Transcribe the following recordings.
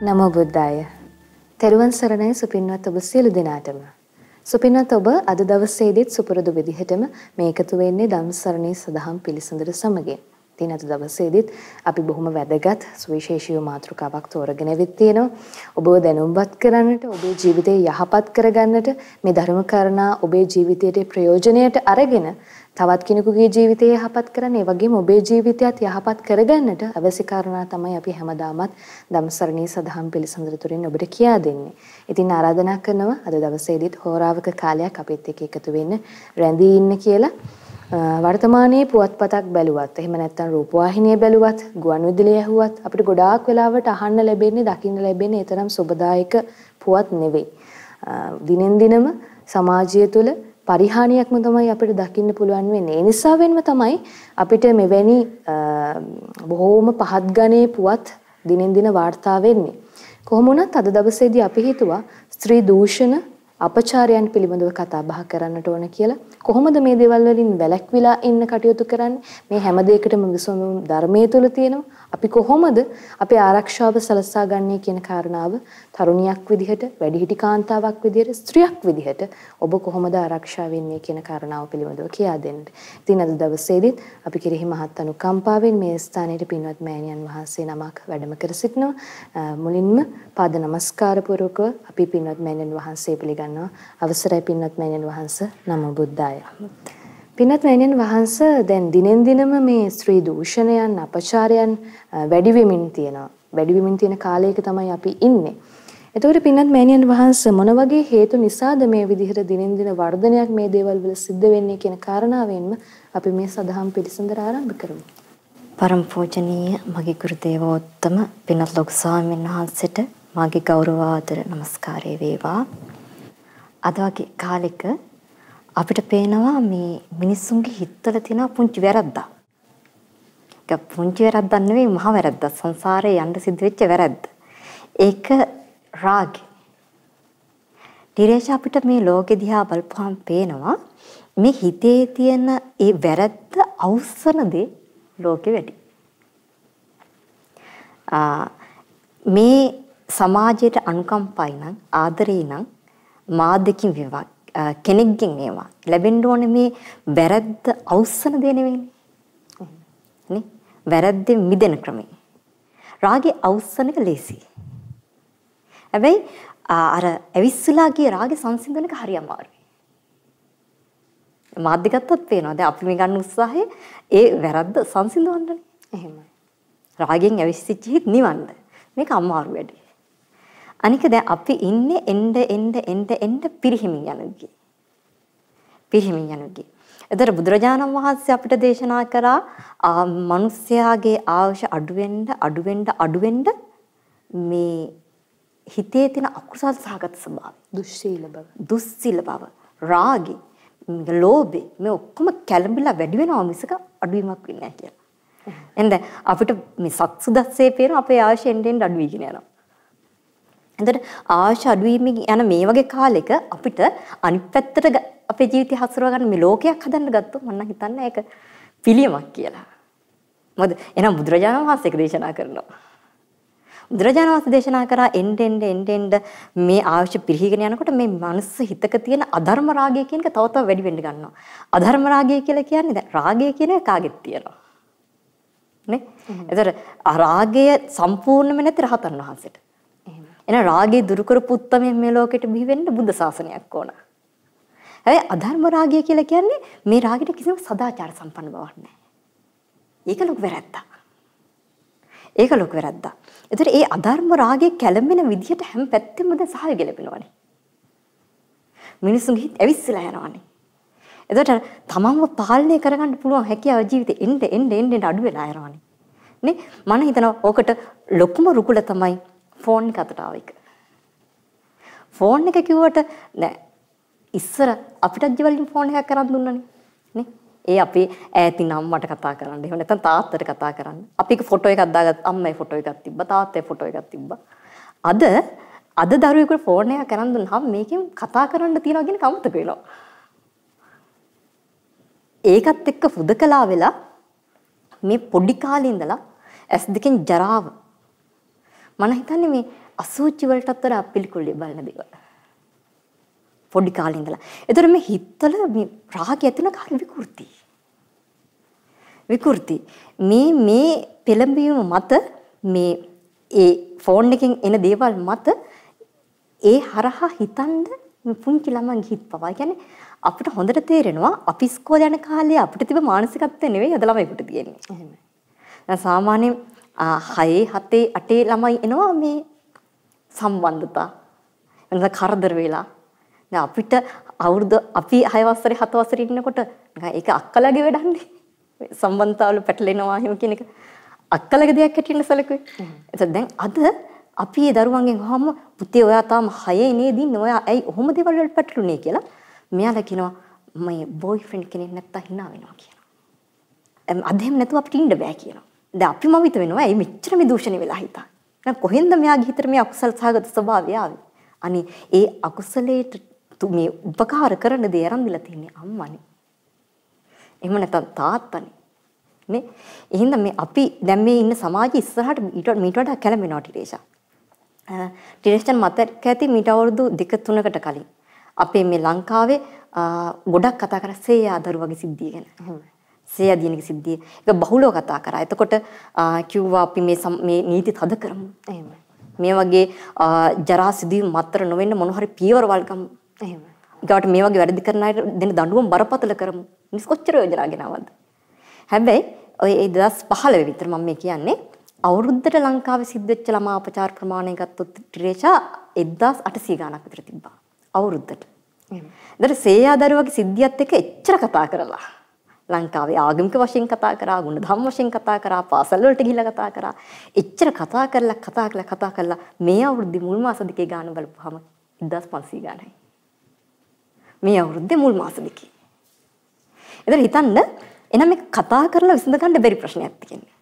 නමෝ බුද්දාය. තෙරුවන් සරණයි සුපින්වත් ඔබ සියලු දෙනාටම. සුපින්වත් ඔබ අද දවසේදීත් සුපුරුදු විදිහටම මේ එකතු වෙන්නේ ධම්සරණී සදහම් පිළිසඳර සමගින්. ඉතින් අද දවසේදීත් අපි බොහොම වැදගත් සුවිශේෂී මාතෘකාවක් තෝරගෙන ඉවිත් තියෙනවා. ඔබව දැනුම්පත් කරන්නට, ඔබේ ජීවිතය යහපත් කරගන්නට මේ ධර්ම කරනා ඔබේ ජීවිතයේ ප්‍රයෝජනයට අරගෙන තවත් කෙනෙකුගේ ජීවිතය යහපත් කරන්න, ඒ වගේම ඔබේ ජීවිතයත් යහපත් කරගන්නට අවශ්‍ය කාරණා තමයි අපි හැමදාමත් ධම්සරණී සදහම් පිළිසඳර තුරින් ඔබට කියා දෙන්නේ. ඉතින් ආරාධනා කරනවා අද දවසේදීත් හෝරාවක කාලයක් අපිත් එක්ක එකතු වෙන්න රැඳී ඉන්න කියලා. වර්තමානයේ පුවත්පතක් බැලුවත් එහෙම නැත්නම් රූපවාහිනිය බැලුවත් ගුවන්විදුලිය ඇහුවත් අපිට ගොඩාක් වෙලාවට අහන්න ලැබෙන්නේ දකින්න ලැබෙන්නේ ඒ තරම් සුබදායක පුවත් නෙවෙයි. දිනෙන් දිනම සමාජය තුළ පරිහානියක්ම තමයි අපිට දකින්න පුළුවන් වෙන්නේ. ඒ නිසාවෙන්ම තමයි අපිට මෙවැනි බොහෝම පහත් ගණයේ පුවත් දිනෙන් දින වාර්තා වෙන්නේ. කොහොම වුණත් අද දවසේදී අපි හිතුවා ස්ත්‍රී දූෂණ අපචාරයන් පිළිබඳව කතා බහ කරන්නට ඕන කියලා. කොහොමද මේ දේවල් වලින් වැළැක්විලා ඉන්න කටයුතු කරන්නේ? මේ හැම දෙයකටම විසඳුම් ධර්මයේ තුල තියෙනවා. අපි කොහොමද අපේ ආරක්ෂාව සලසා ගන්නේ කියන කාරණාව තරුණියක් විදිහට, වැඩිහිටි කාන්තාවක් විදිහට, ස්ත්‍රියක් විදිහට ඔබ කොහොමද ආරක්ෂා වෙන්නේ කියන කාරණාව පිළිබඳව කියා දෙන්න. ඉතින් අද දවසේදීත් අපි කෙරෙහි මහත් අනුකම්පාවෙන් මේ ස්ථානයේ පින්වත් මෑණියන් වහන්සේ නමක් වැඩම කර සිටිනවා. මුලින්ම පාද නමස්කාර පූර්වකව අපි පින්වත් මෑණියන් වහන්සේ පිළිගන්නවා. අවසරයි පින්වත් මෑණියන් වහන්සේ නමෝ බුද්ධාය. පින්වත් මෑණියන් වහන්සේ දැන් දිනෙන් දිනම මේ ස්ත්‍රී දූෂණයන් අපචාරයන් වැඩි වෙමින් තියෙනවා. වැඩි වෙමින් තියෙන කාලයක තමයි අපි ඉන්නේ. එතකොට පින්වත් මෑණියන් වහන්සේ මොන වගේ හේතු නිසාද මේ විදිහට දිනෙන් දින වර්ධනයක් මේ දේවල් වල සිද්ධ වෙන්නේ කියන කාරණාවෙන්ම අපි මේ සදහම් පිළිසඳර ආරම්භ කරමු. පරම පූජනීය මගේ ගුරු දේවෝත්තම පින්වත් ලොකු ස්වාමීන් වහන්සේට මාගේ ගෞරව ආදර නමස්කාරය වේවා. අද වගේ කාලෙක අපිට පේනවා මේ මිනිස්සුන්ගේ හිතවල තියෙන පුංචි වැරද්දක්. ඒක පුංචි වැරද්දක් නෙවෙයි මහ වැරද්දක්. සංසාරේ යන්න සිද්ධ වෙච්ච වැරද්ද. ඒක රාගය. ඩිරේෂ අපිට මේ ලෝකෙ දිහා බලපුවම පේනවා මේ හිතේ තියෙන ඒ වැරද්ද අවසන දේ ලෝකෙ වැඩි. මේ සමාජයට අනුකම්පයි නම් ආදරේ නම් මාදකින් වේවා කෙනෙක්ගෙන් ඒවා ලැබෙන්න ඕනේ මේ වැරද්ද අවසන දේ නෙවෙයිනේ. නේ? වැරද්දෙන් මිදෙන ක්‍රමය. රාගේ අවසන එක ලේසියි. හැබැයි අර ඇවිස්සලා ගිය රාගේ සංසිඳන එක හරි අමාරුයි. මාධ්‍ය ගත්තත් පේනවා. දැන් අපි මේ ගන්න උත්සාහය ඒ වැරද්ද සංසිඳවන්නනේ. එහෙමයි. රාගෙන් ඇවිස්සිච්ච හිත් නිවන්න. මේක අමාරු වැඩේ. අනික දැන් අපි ඉන්නේ එන්න එන්න එන්න එන්න පිරිහිමින් යන විදිය. පිරිහිමින් යන විදිය. එතකොට බුදුරජාණන් වහන්සේ අපිට දේශනා කරා මිනිස්යාගේ ආයුෂ අඩු වෙන්න අඩු වෙන්න අඩු වෙන්න මේ හිතේ තියෙන අකුසල් සහගත ස්වභාවය, දුස්සීල බව, දුස්සීල බව, රාගය, ලෝභය මේ ඔක්කොම කැළඹිලා වැඩි වෙනවා මිසක අඩුවීමක් වෙන්නේ නැහැ කියලා. එහෙනම් අපිට මේ සත්සුදස්සේ පේන අපේ ආශය එන්නෙන් අඩු වීගෙන යනවා. එතකොට ආශ අඩුවීමේ යන මේ වගේ කාලෙක අපිට අනිත් පැත්තට අපේ ජීවිතය හසුරව ගන්න මේ ලෝකයක් හදන්න ගත්තොත් මම හිතන්නේ ඒක පිළියමක් කියලා. මොකද එහෙනම් බුදුරජාණන් වහන්සේ දේශනා කරනවා. බුදුරජාණන් වහන්සේ දේශනා කරා එන්න එන්න එන්න එන්න මේ ආයුෂ පිරිහීගෙන යනකොට මේ මනස හිතක තියෙන අධර්ම රාගය කියන එක තව තව වැඩි වෙන්න ගන්නවා. අධර්ම රාගය කියලා කියන්නේ දැන් රාගය කියන එක කාගෙත් තියෙනවා. නේ? ඒතර රාගය සම්පූර්ණයෙන්ම නැති රහතන් වහන්සේට. එහෙනම් රාගය දුරු කරපු උත්තමයන් මේ ලෝකෙට බිහි වෙන්න බුද්ධ ශාසනයක් ඕන. හැබැයි අධර්ම රාගය කියලා කියන්නේ මේ රාගෙට කිසිම සදාචාර සම්පන්න බවක් නැහැ. ඒක ලොකු වැරැද්දක්. ඒක ලොකු වැරද්දක්. ඒතර ඒ අධර්ම රාගයේ කැළඹෙන විදිහට හැම පැත්තෙම දැන් සහයෝගය ලැබෙනවානේ. මිනිස්සුන්ගේ හිත ඇවිස්සලා යනවානේ. එතකොට තමන්ව පාලනය කරගන්න පුළුවන් හැකියාව ජීවිතේ එන්න එන්න එන්න අඩු වෙලා යනවානේ. නේ මම හිතනවා ඕකට ලොකුම රුකුල තමයි ෆෝන් එක අතට ආව එක. ෆෝන් එක කිව්වට නෑ ඉස්සර අපිටත් ජීවලින් ෆෝන් එකක් කරන් දුන්නනේ. නේ? ඒ අපේ ඈතින් අම්මට කතා කරන්න. එහෙම නැත්නම් තාත්තට කතා කරන්න. අපි ෆොටෝ එකක් දාගත්ත අම්මයි ෆොටෝ එකක් තිබ්බා. තාත්තේ ෆොටෝ එකක් තිබ්බා. අද අද දරුවෙකුට ෆෝන් එකක් කරන් දුන්නාම මේකෙන් කතා කරන්න තියනවා කියන කමතක වෙනවා. ඒකත් එක්ක හුදකලා වෙලා මේ පොඩි කාලේ ඉඳලා ඇස් දෙකෙන් ජරාව මම හිතන්නේ මේ අසුචි වලටත් වඩා අපිලිකුල් බලන දේවල්. පොඩි කාලේ ඉඳලා. ඒතර මේ හිතවල මේ රාගය ඇතින කාර්ය විකෘති. විකෘති. මේ මේ පෙළඹවීම මත මේ ඒ ෆෝන් එකෙන් එන දේවල් මත ඒ හරහා හිතන්න පුංචි ළමන්ගේ හිත පවා. කියන්නේ අපිට හොඳට තේරෙනවා අපි ඉස්කෝලේ යන කාලේ අපිට තිබ්බ මානසිකත්වය නෙවෙයි අද ළමයිකට තියෙන්නේ. එහෙමයි. දැන් සාමාන්‍යයෙන් 6 7 8 ළමයි එනවා මේ සම්බන්ධතා. එනද කරදර වෙලා. දැන් අපිට අවුරුදු අපි 6 වසරේ 7 වසරේ ඉන්නකොට නිකන් ඒක අක්කලාගේ වැඩන්නේ. සම්බන්ධතාවල පැටලෙනවා එහෙම කියන එක අක්කලගේ දෙයක් හැටියට සැලකුවේ. එතකොට දැන් අද අපි ඒ දරුවන්ගෙන් අහම පුතේ ඔයා තාම 6 නේද ඉන්නේ ඔයා ඇයි ඔහොම දේවල් වලට පැටළුනේ කියලා මෙයාලා කියනවා මගේ බෝයිෆ්‍රෙන්ඩ් කෙනෙක් නැත්තම් hina වෙනවා කියනවා. අද එහෙම නැතුව අපිට ඉන්න බෑ කියනවා. දැන් අපි මවිත වෙනවා ඇයි මෙච්චර මේ දූෂණය වෙලා හිතා. දැන් කොහෙන්ද මෙයාගේ හිතේ මේ අකුසල සහගත ස්වභාවය ආවේ? අනේ ඒ අකුසලයට මේ උපකාර කරන දේ අරන් දීලා තින්නේ අම්මනේ. එහෙම නැත්නම් තාත්තනේ. නේ? එහෙනම් මේ අපි දැන් මේ ඉන්න සමාජයේ ඉස්සරහට මීට වඩා කැළඹෙනවා ටිරේෂා. ටිරේෂන් මතක ඇති මීට අවුරුදු දෙක තුනකට කලින් අපේ මේ ලංකාවේ ගොඩක් කතා කරා සේයා දරුවගේ සිද්ධිය ගැන. සේයා දිනක සිද්ධිය. ඒක බහුලව කතා කරා. එතකොට කිව්වා අපි මේ මේ නීති තද කරමු. එහෙම. මේ වගේ ජරා සිදුවීම් මත්තර නොවෙන්න මොන හරි පියවරවල් ගමු. එහෙම. ඊගාට මේ වගේ වැරදි කරන අයට දෙන දඬුවම් බරපතල කරමු. මිනිස් කොච්චර යෝජනා ගෙනවද? හැබැයි ඔය 2015 විතර මම මේ කියන්නේ අවුරුද්දට ලංකාවේ සිද්ධ වෙච්ච ළමා අපචාර ප්‍රමාණය ගත්තොත් ත්‍රිරේෂා 1800 ගණක් විතර තිබ්බා. අවුරුද්දට. එහෙනම් සේයා දරුවගේ සිද්ධියත් එක්ක එච්චර කතා කරලා ලංකාවේ ආගමික වශයෙන් කතා කරා, ගුණ ධම්ම වශයෙන් කතා කරා, පාසල් වලට ගිහිල්ලා කතා කරා. එච්චර කතා කරලා කතා කරලා කතා කරලා මේ අවුරුද්දේ මුල් මාස දෙකේ ගාන බලපුවම 1500 ගානයි. මේ අවුරුද්දේ මුල් මාස දෙකේ. එතන හිතන්න එනම් මේ කතා කරලා විසඳ ගන්න බැරි ප්‍රශ්නයක් තියෙනවා.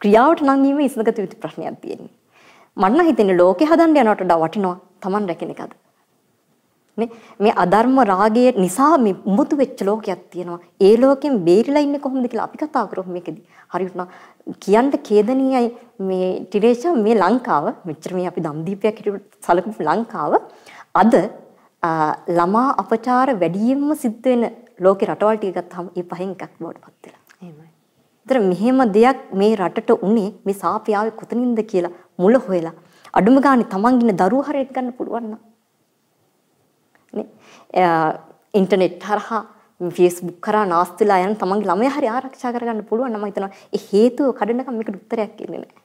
ක්‍රියාවට නංගීම විසඳගත යුතු ප්‍රශ්නයක් තියෙනවා. මන්න හිතෙන්නේ ලෝකේ හදන්න යනවට වඩා වටිනවා Taman රැකෙන එකද. නේ මේ අධර්ම රාගය නිසා මේ උඹතු වෙච්ච ලෝකයක් තියෙනවා. ඒ ලෝකෙන් බේරිලා ඉන්නේ කොහොමද කියලා අපි කතා කරමු මේකෙදි. හරියට කියන්න කේදනීයයි මේ ටිරේෂා මේ ලංකාව මෙච්චර මේ අපි දම්දීපයක් හිටපු සලකපු ලංකාව අද ළමා අපචාර වැඩියෙන්ම සිද්ධ වෙන ලෝකේ රටවල් ටික ගත්තාම ඒ පහෙන් එකක් බවට පත් වෙලා. එහෙමයි. ඒතර මෙහෙම දෙයක් මේ රටට උනේ මේ සාපියාවේ කොතනින්ද කියලා මුල හොයලා අඩුම ගානේ තමන්ගින දරුවෝ හරියට ගන්න පුළුවන් නම් ඉන්ටර්නෙට් හරහා Facebook කරා නාස්තිලා යන තමන්ගේ ළමයා හරි ආරක්ෂා කරගන්න පුළුවන් නම් හිතනවා ඒ හේතුව කඩනකම් මේකට උත්තරයක් එන්නේ නැහැ.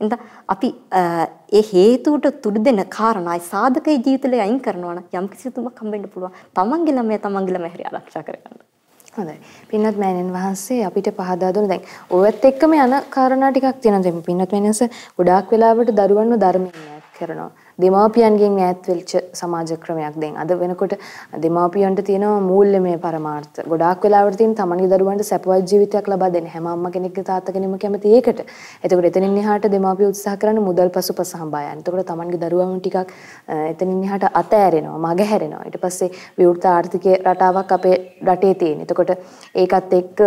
එහෙනම් අපි ඒ හේතුවට තුඩු දෙන කාරණායි සාධකයේ ජීවිතේ අයින් කරනවා නම් යම් කිසි තුමක් හම්බෙන්න පුළුවන්. තමන්ගේ ළමයා තමන්ගේ ළමයා හරි ආරක්ෂා කරගන්න. හොඳයි. පින්වත් මෑණියන් වහන්සේ අපිට පහදා දුන්න දැන් ඔයත් එක්කම යන කාරණා ටිකක් තියෙනවා. දැන් පින්වත් මෑණියන්ස ගොඩාක් වෙලාවට දරුවන්ව ධර්මයෙන් කරනවා. දෙමාපියන්ගෙන් ඈත් වෙච්ච සමාජ ක්‍රමයක් දැන් අද වෙනකොට දෙමාපියන්ට තියෙනවා මූල්‍යමය පරමාර්ථ. ගොඩාක් වෙලාවට තියෙන තමන්ගේ දරුවන්ට සැපවත් ජීවිතයක් ලබා දෙන්න හැම අම්මා කෙනෙක්ගේ තාත්තා කෙනෙක්ම කැමති ඒකට. එතකොට එතනින් එහාට දෙමාපිය උත්සාහ කරන මුදල් පසුපස හඹා යන්න. එතකොට තමන්ගේ දරුවන් ටිකක් එතනින් එහාට අතෑරෙනවා, මගහැරෙනවා. ඊට පස්සේ විවෘත ආර්ථික රටාවක් අපේ රටේ තියෙන. එතකොට ඒකත් එක්ක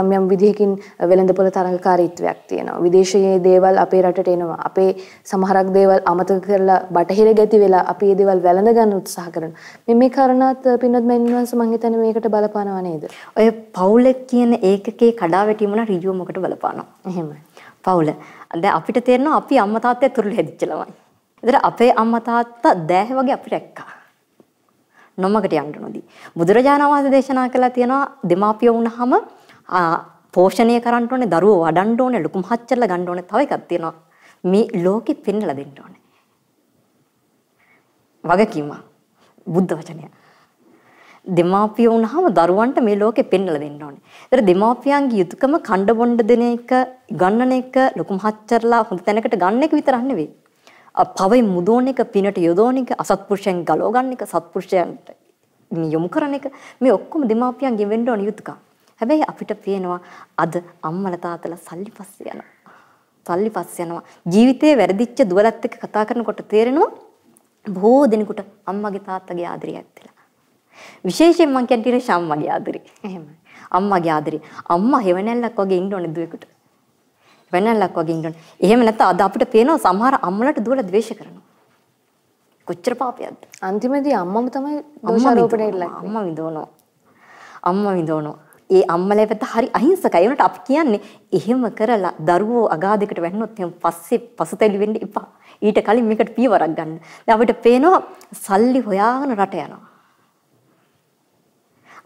යම් යම් විදිහකින් වෙළඳපොළ තරඟකාරීත්වයක් තියෙනවා. විදේශීය දේවල් අපේ රටට එනවා. අපේ සමහරක් දේවල් අමතක කරලා බටහිර ගැති වෙලා අපි මේ දේවල් වැළඳ ගන්න උත්සාහ කරනවා. මේ මේ කාරණාත් පින්වත් මෑණියන්වන්ස මම හිතන්නේ මේකට බලපානවා නේද? ඔය පවුලක් කියන ඒකකේ කඩාවැටීම නම් ඍජුව මොකට බලපානවා. එහෙමයි. පවුල. දැන් අපිට තේරෙනවා අපි අම්මා තාත්තා තුරුළු හැදිච්ච ළමයි. ඒතර අපේ අම්මා තාත්තා දෑහ වගේ අපිට එක්කා. නොමකට යන්න නොදී. බුදුරජාණන් වහන්සේ දේශනා කළා තියෙනවා දෙමාපියෝ වුණාම පෝෂණය කරන්න ඕනේ, දරුවෝ වඩන්න ඕනේ, ලොකු මහච්චරලා ගන්න ඕනේ. තව එකක් තියෙනවා. මේ ලෝකෙ පෙන්නලා දෙන්න ඕනේ. වගකීම බුද්ධ වචනය. දෙමාපිය වුණාම දරුවන්ට මේ ලෝකෙ පෙන්වලා දෙන්න ඕනේ. ඒතර දෙමාපියන්ගේ යුතුයකම කණ්ඩ බොණ්ඩ දෙන එක, ගන්නන එක, ලොකු මහච්චරලා හොඳ තැනකට ගන්න එක විතරක් නෙවෙයි. පවෙන් මුදෝන එක පිනට යොදෝන එක අසත්පුරුෂයන් ගලව ගන්න එක සත්පුරුෂයන්ට යොමු කරන එක මේ ඔක්කොම දෙමාපියන්ගෙන් වෙන්න ඕන යුතුයකම්. හැබැයි අපිට පේනවා අද අම්මලා තාත්තලා සල්ලි පස්සේ යනවා. සල්ලි පස්සේ යනවා. ජීවිතේ වැරදිච්ච දුවලත් එක්ක කතා කරනකොට තේරෙනවා බොහෝ දෙනෙකුට අම්මගේ තාත්තගේ ආදරය ඇත්තලා. විශේෂයෙන් මං කියන්නේ ශම්මගේ ආදරය. එහෙමයි. අම්මගේ ආදරේ. අම්මා හෙවණැල්ලක් වගේ ඉන්න ඕනේ දුවෙකුට. හෙවණැල්ලක් වගේ ඉන්න ඕනේ. එහෙම නැත්නම් අද අපිට පේනවා සමහර අම්මලට දුවලා ද්වේෂ කරනවා. කොච්චර පාපයක්ද? අන්තිමේදී අම්මම තමයි දෝෂාරෝපණයට ලක් අම්මා විඳවනවා. අම්මා විඳවනවා. ඒ අම්මලා පැත්ත හරි අහිංසකයි. ඒකට අපි කියන්නේ එහෙම කරලා දරුවෝ අගාධයකට වැටුනොත් එහෙනම් පස්සේ පසුතැවිලි වෙන්න එපා. ඊට කලින් මේකට පියවරක් ගන්න. දැන් අපිට පේනවා සල්ලි හොයාගෙන රට යනවා.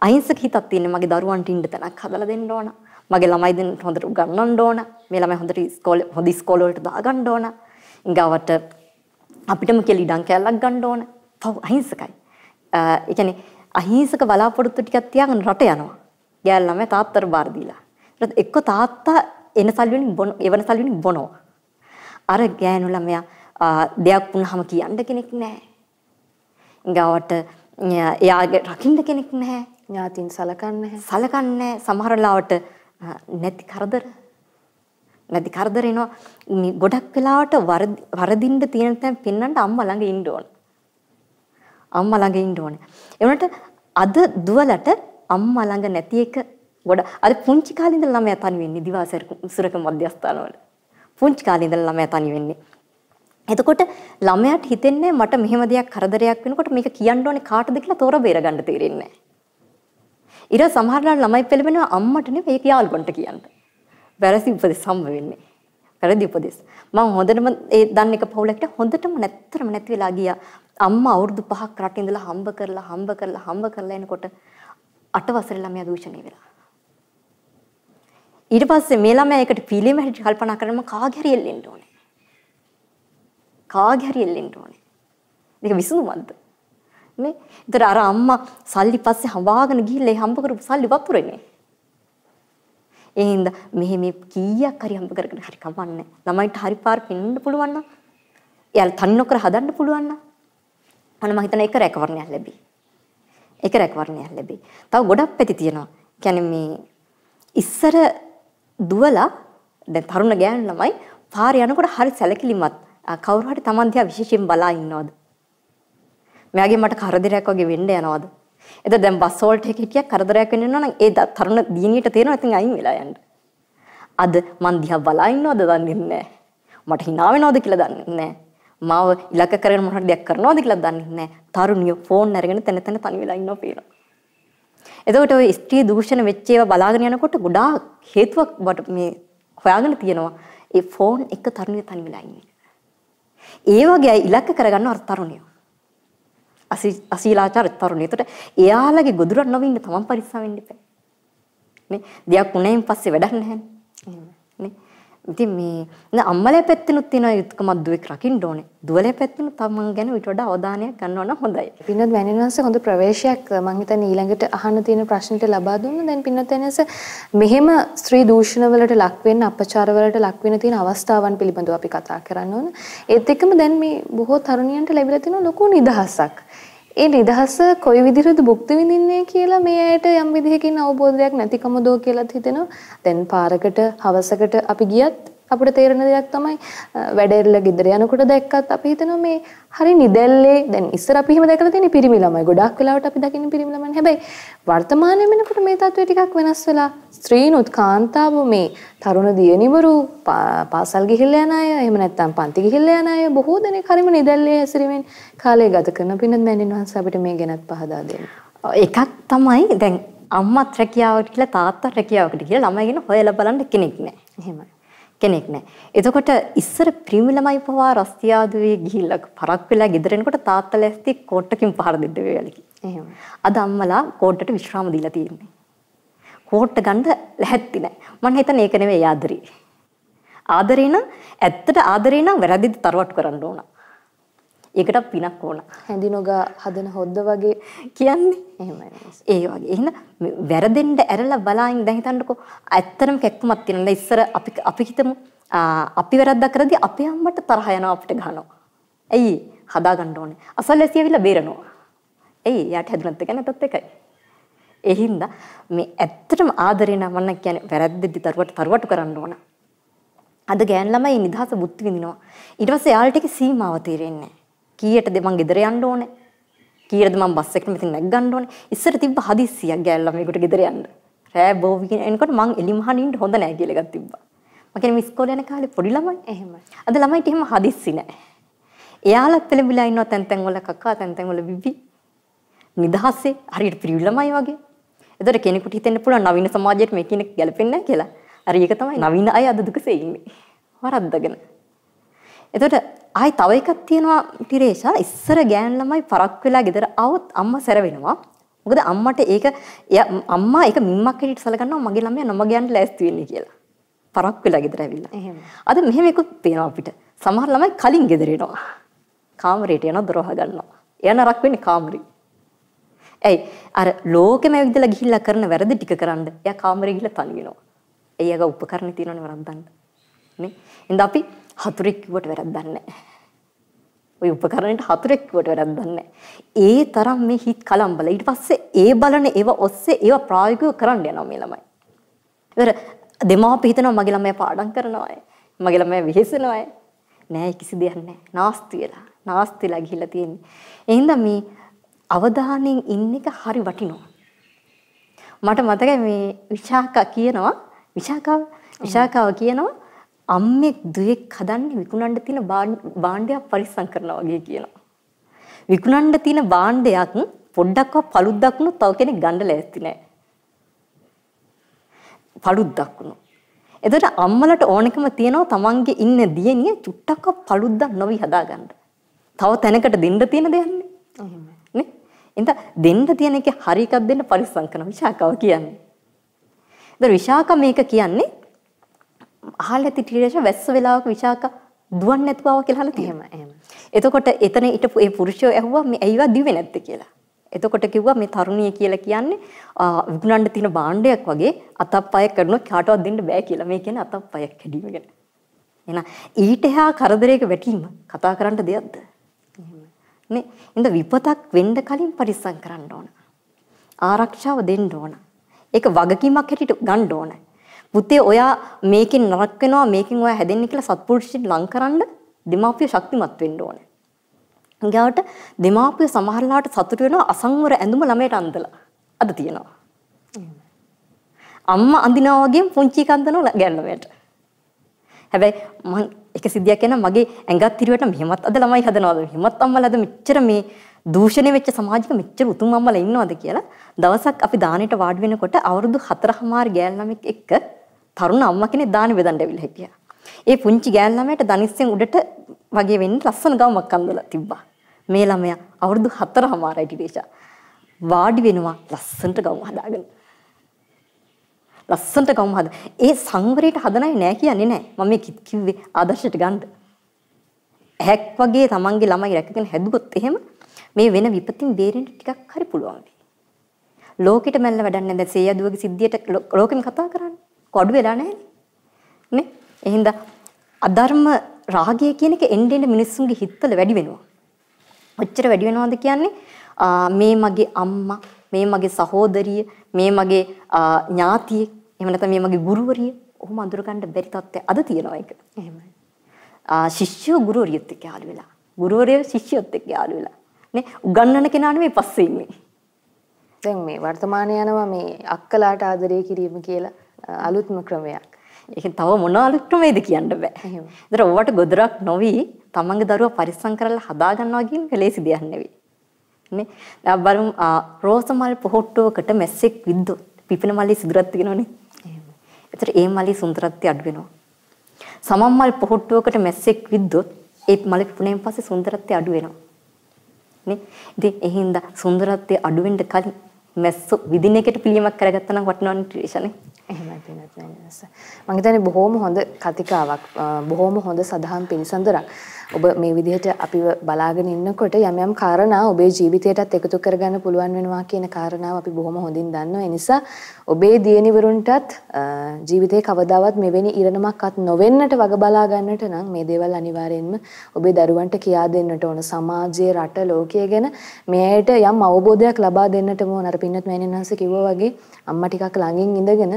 අහිංසක හිතක් තියෙන මගේ දරුවන්ට ඉන්න තැනක් හදලා දෙන්න ඕන. මගේ ළමයි දෙන්න හොඳට උගන්වන්න ඕන. මේ ළමයි හොඳට ඉස්කෝලේ හොඳ ඉස්කෝල වලට දාගන්න ඕන. ඊගාවට අපිටම කියලා ඉඩම් කැලක් ගන්න ඕන. පව් අහිංසකයි. ඒ කියන්නේ අහිංසක බලාපොරොත්තු ටිකක් තියාගෙන රට යනවා. ගෑල් ළමයි තාත්තට බාර දීලා. ඊට එක්ක තාත්තා එන සල්ලි වලින් බොන එවන සල්ලි වලින් බොනවා. අර ගෑනු ළමයා දෙයක් වුණාම කියන්න කෙනෙක් නැහැ. ඊගාවට එයාගේ රකින්න කෙනෙක් නැහැ. ඥාතින් සලකන්නේ නැහැ. සලකන්නේ සමහර ලාවට නැති කරදර. නැති කරදර එනවා. මේ ගොඩක් වෙලාවට වරදින්න තියෙන තැන් පෙන්වන්න අම්මා ළඟ ඉන්න ඕන. අම්මා ළඟ ඉන්න ඕනේ. ඒ වුණාට අද දුවලට අම්මා ළඟ නැති එක ගොඩ අද පුංචි කාලේ ඉඳලා ළමයා තනි වෙන්නේ දිවාසර සුරක මධ්‍යස්ථානවල. පුංචි කාලේ ඉඳලා ළමයා තනි වෙන්නේ එතකොට ළමයාට හිතෙන්නේ මට මෙහෙම දෙයක් කරදරයක් වෙනකොට මේක කියන්න ඕනේ කාටද කියලා තෝර බේර ගන්න තේරෙන්නේ නැහැ ඊට සමහරවල් ළමයි පෙළඹෙනවා අම්මට නෙවෙයි ඒක යාළුවන්ට කියන්න. වැරදි උපදෙස් හම්බ වෙන්නේ. වැරදි උපදෙස්. මම හොඳටම ඒ දන්න එක පවුලකට හොඳටම නැත්තරම නැති වෙලා ගියා. අම්මා අවුරුදු 5ක් රට ඉඳලා හම්බ කරලා හම්බ කරලා හම්බ කරලා එනකොට අට වසරේ ළමයා දූෂණය වෙලා. ඊට පස්සේ මේ ළමයා ඒකට පිළිම හැටි කල්පනා කරනම කාගේ හරි එල්ලෙන්න ඕනේ. කාගේ හරි එල්ලෙන්න ඕනේ. මේක විසඳුමක්ද? නේ. ඒතර අර අම්මා සල්ලි පස්සේ හඹාගෙන ගිහිල්ලා ඒ හම්බ කරපු සල්ලි වතුරේනේ. ඒ හින්දා මෙහෙ මේ කීයක් හරි හම්බ කරගෙන හරි කවන්නේ. ළමයිට හරි පාර පෙන්වන්න පුළුවන් නම් එයාලා තනි නොකර හදන්න පුළුවන් නම් අන්න මම හිතන එක රැකවරණයක් ලැබි. එක රැකවරණයක් ලැබි. තව ගොඩක් පැති තියෙනවා. කියන්නේ මේ ඉස්සර දුවලා දැන් තරුණ ගෑනු ළමයි පාරේ යනකොට හරි සැලකිලිමත් කවුරු හරි Taman දිහා විශේෂයෙන් බලා ඉන්නවද? මෙයාගේ මට කරදරයක් වගේ වෙන්න යනවද? එතකොට දැන් බස් වලට එක හිටියක් කරදරයක් වෙන්න යනවා නම් ඒ තරුණ දියණියට තේරෙනවා ඉතින් අයින් වෙලා යන්න. අද මං දිහා බලා ඉන්නවද දන්නේ නැහැ. මට hina වෙනවද කියලා දන්නේ නැහැ. මාව ඉලක්ක කරගෙන මොනවද දෙයක් කරනවද කියලා දන්නේ නැහැ. තරුණිය ෆෝන් අරගෙන තැන තැන තනි වෙලා ඉන්නවා පේනවා. එතකොට ওই ස්ත්‍රී දූෂණ වෙච්ච ඒවා බලාගෙන යනකොට ගොඩාක් හේතුවක් වට මේ හොයාගෙන තියෙනවා. ඒ ෆෝන් එක තරුණිය තනි වෙලා ඉන්නේ. ඒ වගේ ඉලක්ක කරගන්න අර තරුණියෝ. අශීලාචාර තරුණිය. ඒතට එයාලගේ ගොදුරක් නොවින්න තමන් පරිස්සම් වෙන්න ඉපේ. නේ? දෙයක් උණෙන් පස්සේ වැඩක් නැහැ නේ. ඉතින් මේ නේ අම්මලා පැත්තෙනුත් තියෙන යුතුයකමක් දුවෙක් රකින්න ඕනේ. දුවලේ පැත්තෙනුත් තමන් ගැන ඊට වඩා අවධානයක් ගන්නවා නම් හොඳයි. පින්නත් වැනිනවස හොඳ ප්‍රවේශයක් මම හිතන්නේ ඊළඟට අහන්න තියෙන ප්‍රශ්නෙට ලබා දුන්න දැන් පින්නත් වැනිනවස මෙහෙම ස්ත්‍රී දූෂණ වලට ලක් වෙන්න අපචාර වලට ලක් වෙන තියෙන අවස්ථාවන් පිළිබඳව අපි කතා කරන්න ඕන. ඒත් එක්කම දැන් මේ බොහෝ තරුණියන්ට ලැබිලා තියෙන ලොකු නිදහසක්. ඒ නිදහස කොයි විදිහටද භුක්ති විඳින්නේ කියලා මේ ඇයට යම් විදිහකින් අවබෝධයක් නැතිකමදෝ කියලාත් හිතෙනවා. දැන් පාරකට හවසකට අපි ගියත් අපිට තේරෙන දෙයක් තමයි වැඩේරල ගෙදර යනකොට දැක්කත් අපි හිතනවා මේ හරි නිදැල්ලේ දැන් ඉස්සර අපි එහෙම දැකලා තියෙන පිරිමි ළමයි ගොඩාක් වෙලාවට අපි දකින්නේ පිරිමි ළමයි හැබැයි වර්තමානයේ වෙනකොට මේ තත්ත්වය ටිකක් වෙනස් වෙලා ස්ත්‍රීනුත් කාන්තාව මේ තරුණ දියණිවරු පාසල් ගිහිල්ලා යන අය එහෙම නැත්නම් පන්ති ගිහිල්ලා යන අය බොහෝ දෙනෙක් හරිම නිදැල්ලේ හැසිරීමෙන් කාලය ගත කරන පින්නත් මෑණින් වහන්සේ අපිට මේ ගැනත් පහදා දෙන්න. එකක් තමයි දැන් අම්මත් රැකියාවකට කියලා තාත්තත් රැකියාවකට කියලා ළමයි ගැන හොයලා බලන්න කෙනෙක් නැහැ. එහෙමයි. කෙනෙක් නැහැ. එතකොට ඉස්සර ප්‍රීමි ළමයි පවා රස්තියාදුවේ ගිහිල්ලා පරක් වෙලා ගෙදර එනකොට තාත්තා ලැස්ති කෝට්ටකින් පහර දෙන්න වේවලකි. එහෙම. අද අම්මලා කෝට්ටට විශ්‍රාම දීලා තියෙන්නේ. කෝට්ට ගන්න ලැහැත්ති නැහැ. මම හිතන්නේ ඒක නෙවෙයි ආදරේ. ආදරේ නම් ඇත්තට ආදරේ නම් වැරදිද තරවට් කරන්න ඕන. ඒකට පිනක් ඕන. හැඳි නොගා හදන හොද්ද වගේ කියන්නේ. එහෙමයි. ඒ වගේ. එහෙනම් වැරදෙන්න ඇරලා බලාගෙන දැන් හිතන්නකෝ ඇත්තටම කැක්කමක් තියෙනවා. ඉස්සර අපි අපි හිතමු අපි වැරද්දක් කරද්දී අපේ අම්මට තරහ යනවා අපිට ගහනවා. ඇයි හදාගන්න ඕනේ. අසල්වැසිය ඇවිල්ලා බේරනවා. ඇයි යාට හැදුනත් එක නැතත් එකයි. ඒ හින්දා මේ ඇත්තටම ආදරේ නම් මම කියන්නේ වැරද්දෙද්දි තරුවට තරුවට කරන්න ඕන. අද ගෑන් ළමයි නිදහස බුද්ධි විඳිනවා. ඊට පස්සේ යාළට ඒක සීමාව තේරෙන්නේ නැහැ. කීයටද මං ගෙදර යන්න ඕනේ? කීයටද මං බස් එකට මෙතන නැග්ගන්න ඕනේ? ඉස්සර තිබ්බ හදිස්සියක් ගෑන් ළමයෙකුට ගෙදර යන්න. රෑ බෝවි කියන එනකොට මං එලිමහන ඉන්න හොඳ නැහැ කියලා එකක් තිබ්බා. මම කියන්නේ ඉස්කෝලේ යන කාලේ පොඩි ළමයි එහෙමයි. අද ළමයිට එහෙම හදිස්සි නැහැ. එයාලත් පෙළඹිලා ඉන්නවා තැන් තැන් වල කකා තැන් තැන් වල බිබි. නිදහසේ හරියට පිරිවි ළමයි වගේ. එතකොට කෙනෙකුට හිතෙන්න පුළුවන් නවීන සමාජයට මේ කෙනෙක් ගැලපෙන්නේ නැහැ කියලා. හරි ඒක තමයි නවීන අය අද දුකසේ ඉන්නේ. වරද්දගෙන. එතකොට ආයි තව එකක් තියෙනවා ටිරේෂා ඉස්සර ගෑන් ළමයි පරක් වෙලා ගෙදර આવොත් අම්මා සැර වෙනවා. මොකද අම්මට ඒක අම්මා ඒක මිම්මක් හැටියට සලකනවා මගේ ළමයා නොමග යන්න ලෑස්ති වෙන්නේ කියලා. පරක් වෙලා ගෙදර ඇවිල්ලා. එහෙම. අද මෙහෙම එකක් පේනවා අපිට. සමහර ළමයි කලින් ගෙදර එනවා. කාමරේට යනවා දොර වහගන්නවා. එයා නරක් වෙන්නේ කාමරේ. ඇයි අර ලෝකෙම ඇවිදලා ගිහිල්ලා කරන වැරදි ටික කරන්න එයා කාමරේ ගිහිල්ලා තනි වෙනවා. එයාගේ උපකරණ තියෙනවනේ වරද්දන්න. නේ? එහෙනම් අපි හතුරෙක් කිව්වට වැරද්දක් නැහැ. ওই උපකරණයට හතුරෙක් කිව්වට වැරද්දක් නැහැ. ඒ තරම් මේ හිත් කලම්බල. ඊට පස්සේ ඒ බලන ඒව ඔස්සේ ඒව ප්‍රායෝගිකව කරන්න යනවා මේ ළමයි. ඉවර දෙමාපිය හිතනවා මගේ ළමයා පාඩම් කරනවා අය. මගේ ළමයා වෙහෙසනවා අය. නෑ කිසි දෙයක් නෑ. නාස්ති වෙලා. නාස්තිලා ගිහිල්ලා තියෙන්නේ. එහෙනම් මේ අවධානයෙන් ඉන්න එක හරි වටිනවා. මට මතකයි මේ විශාකා කියනවා විශාකාව විශාකාව කියනවා අම්මෙක් දුවෙක් හදන්නේ විකුණන්න තියෙන භාණ්ඩයක් පරිස්සම් කරනවා වගේ කියනවා. විකුණන්න තියෙන භාණ්ඩයක් පොඩ්ඩක්වත් paluddක් වුණොත් තව කෙනෙක් ගන්න ලෑස්ති නෑ. paluddක් වුණොත්. එතකොට අම්මලට ඕනකම තියෙනවා තමන්ගේ ඉන්න දියණිය චුට්ටක්වත් paluddක් නොවි හදාගන්න. තව තැනකට දෙන්න තියෙන දෙයක් නේ. එහෙනම් දෙන්න තියෙන එකේ හරි එකක් දෙන්න පරිස්සම් කරන විශාකාව කියන්නේ. ඒතර විශාකා මේක කියන්නේ අහල ඇති ටීරේෂ වැස්ස වෙලාවක විශාකා දුවන්නේ නැතුව ආවා කියලා අහලා තියෙනවා. එහෙම. එතකොට එතන හිටපු ඒ පුරුෂයෝ ඇහුවා මේ ඇයිවා දිවේ නැත්තේ කියලා. එතකොට කිව්වා මේ තරුණිය කියලා කියන්නේ විකුණන්න තියෙන භාණ්ඩයක් වගේ අතප්පයක් කඩනොත් කාටවත් දෙන්න බෑ කියලා. මේ කියන්නේ අතප්පයක් කැඩීම ගැන. එහෙනම් ඊට එහා කරදරයක වැටීම කතා කරන්න දෙයක්ද? නේ? ඉඳ විපතක් වෙන්න කලින් පරිස්සම් කරන්න ඕන. ආරක්ෂාව දෙන්න ඕන. ඒක වගකීමක් හැටියට ගන්න ඕන. පුතේ ඔයා මේකෙන් නරක වෙනවා මේකෙන් ඔයා හැදෙන්නේ කියලා සත්පුරුෂින් ලං කරන්න දෙමාපිය ශක්තිමත් වෙන්න ඕනේ. ඊගාවට දෙමාපිය සමහරලාට සතුට වෙනවා අසංවර ඇඳුම ළමයට අඳලා. අද තියෙනවා. අම්මා අඳිනවා වගේම පුංචි කන්දනවා ගැන්නමයට. හැබැයි මම එක සිද්ධියක් කියනවා මගේ ඇඟත් තිරුවට මෙහෙමත් අද ළමයි හදනවද මෙහෙමත් අම්මලාද මෙච්චර මේ දූෂණය වෙච්ච සමාජික මෙච්චර උතුම් අම්මලා ඉන්නවද කියලා දවසක් අපි දානෙට වාඩි වෙනකොට අවුරුදු 4මාර ගෑල් ළමෙක් එක්ක තරුණ අම්මා කෙනෙක් දානෙ බෙදන්න ඇවිල්ලා හිටියා. ඒ පුංචි ගෑල් ළමයට දනිස්සෙන් උඩට වගේ වෙන්න ලස්සන ගවමක් අඳලා තිබ්බා. මේ ළමයා අවුරුදු 4මාරයි ටිරේෂා. වාඩි වෙනවා ලස්සනට ගවම හදාගෙන. ලස්සනට ගවම හද. ඒ සංවරයට හදනයි නෑ කියන්නේ නෑ. මම මේ කිව්වේ ආදර්ශයට ගන්න. ඇහැක් වගේ තමන්ගේ ළමයි රැකගෙන හැදුවොත් එහෙම මේ වෙන විපතින් බේරෙන්න ටිකක් හරි පුළුවන් වෙයි. ලෝකෙට මැල්ල වැඩක් නැහැ. දැන් සේයදුවගේ සිද්ධියට ලෝකෙම කතා කරන්නේ. කොඩු වෙලා නැහැ නේ. එහෙනම් අධර්ම රාගය කියන එක එන්න එන්න මිනිස්සුන්ගේ හිතවල වැඩි වෙනවා. ඔච්චර වැඩි වෙනවද කියන්නේ මේ මගේ අම්මා, මේ මගේ සහෝදරිය, මේ මගේ ඥාතියෙක්, එහෙම නැත්නම් මේ මගේ ගුරුවරිය ඔහොම අඳුර ගන්න බැරි තත්ත්වයක් අද තියෙනවා ඒක. එහෙමයි. ශිෂ්‍යෝ ගුරුවරියත් එක්ක යාළු වෙලා. ගුරුවරයා ශිෂ්‍යයොත් එක්ක යාළු වෙලා. නේ උගන්නන කෙනා නෙමෙයි පස්සේ ඉන්නේ. දැන් මේ වර්තමානයේ යනවා මේ අක්කලාට ආදරය කිරීම කියලා අලුත්ම ක්‍රමයක්. ඒක තව මොන අලුත් ක්‍රමයක්ද කියන්න බෑ. එහෙම. ඒතර ඔවට ගොදරක් නොවි තමන්ගේ දරුවා පරිස්සම් කරලා හදා ගන්නවා කියන එක ලේසි දෙයක් නෙවෙයි. නේ. දැන් බලමු රෝසමල් පොහොට්ටුවකට මැස්සෙක් විද්දොත් පිපෙන මල්ලේ සිදුරත් තියෙනවනේ. එහෙම. ඒතර ඒ මල්ලේ සුන්දරත්වය අඩු වෙනවා. සමම් මල් පොහොට්ටුවකට මැස්සෙක් විද්දොත් ඒ මල පිපුණෙන් පස්සේ සුන්දරත්වය අඩු වෙනවා. නේ. ඉතින් ඒ හින්දා සුන්දරත්වය අඩු වෙන්න කලින් මැස්සෝ විදින එකට පිළියමක් කරගත්තා නම් වටිනවනේ ට්‍රේෂනේ. එහෙමයි. පිනත් නෑනස. මං හිතන්නේ බොහොම හොඳ කතිකාවක් බොහොම හොඳ සදහම් පිළිසඳරක්. ඔබ මේ විදිහට අපිව බලාගෙන ඉන්නකොට යම් යම් කාරණා ඔබේ ජීවිතයටත් එකතු කරගන්න පුළුවන් වෙනවා කියන කාරණාව අපි බොහොම හොඳින් දන්නවා. ඒ නිසා ඔබේ දියණිවරුන්ටත් ජීවිතේ කවදාවත් මෙවැනි ඉරණමක් අත් නොවෙන්නට වග බලා ගන්නට නම් මේ දේවල් අනිවාර්යෙන්ම ඔබේ දරුවන්ට කියා දෙන්නට ඕන. සමාජයේ රට ලෝකය ගැන මෙයට යම් අවබෝධයක් ලබා දෙන්නට ඕන. අර පින්නත් මෑණියන්වන්සේ කිව්වා වගේ අම්මා ටිකක් ළඟින් ඉඳගෙන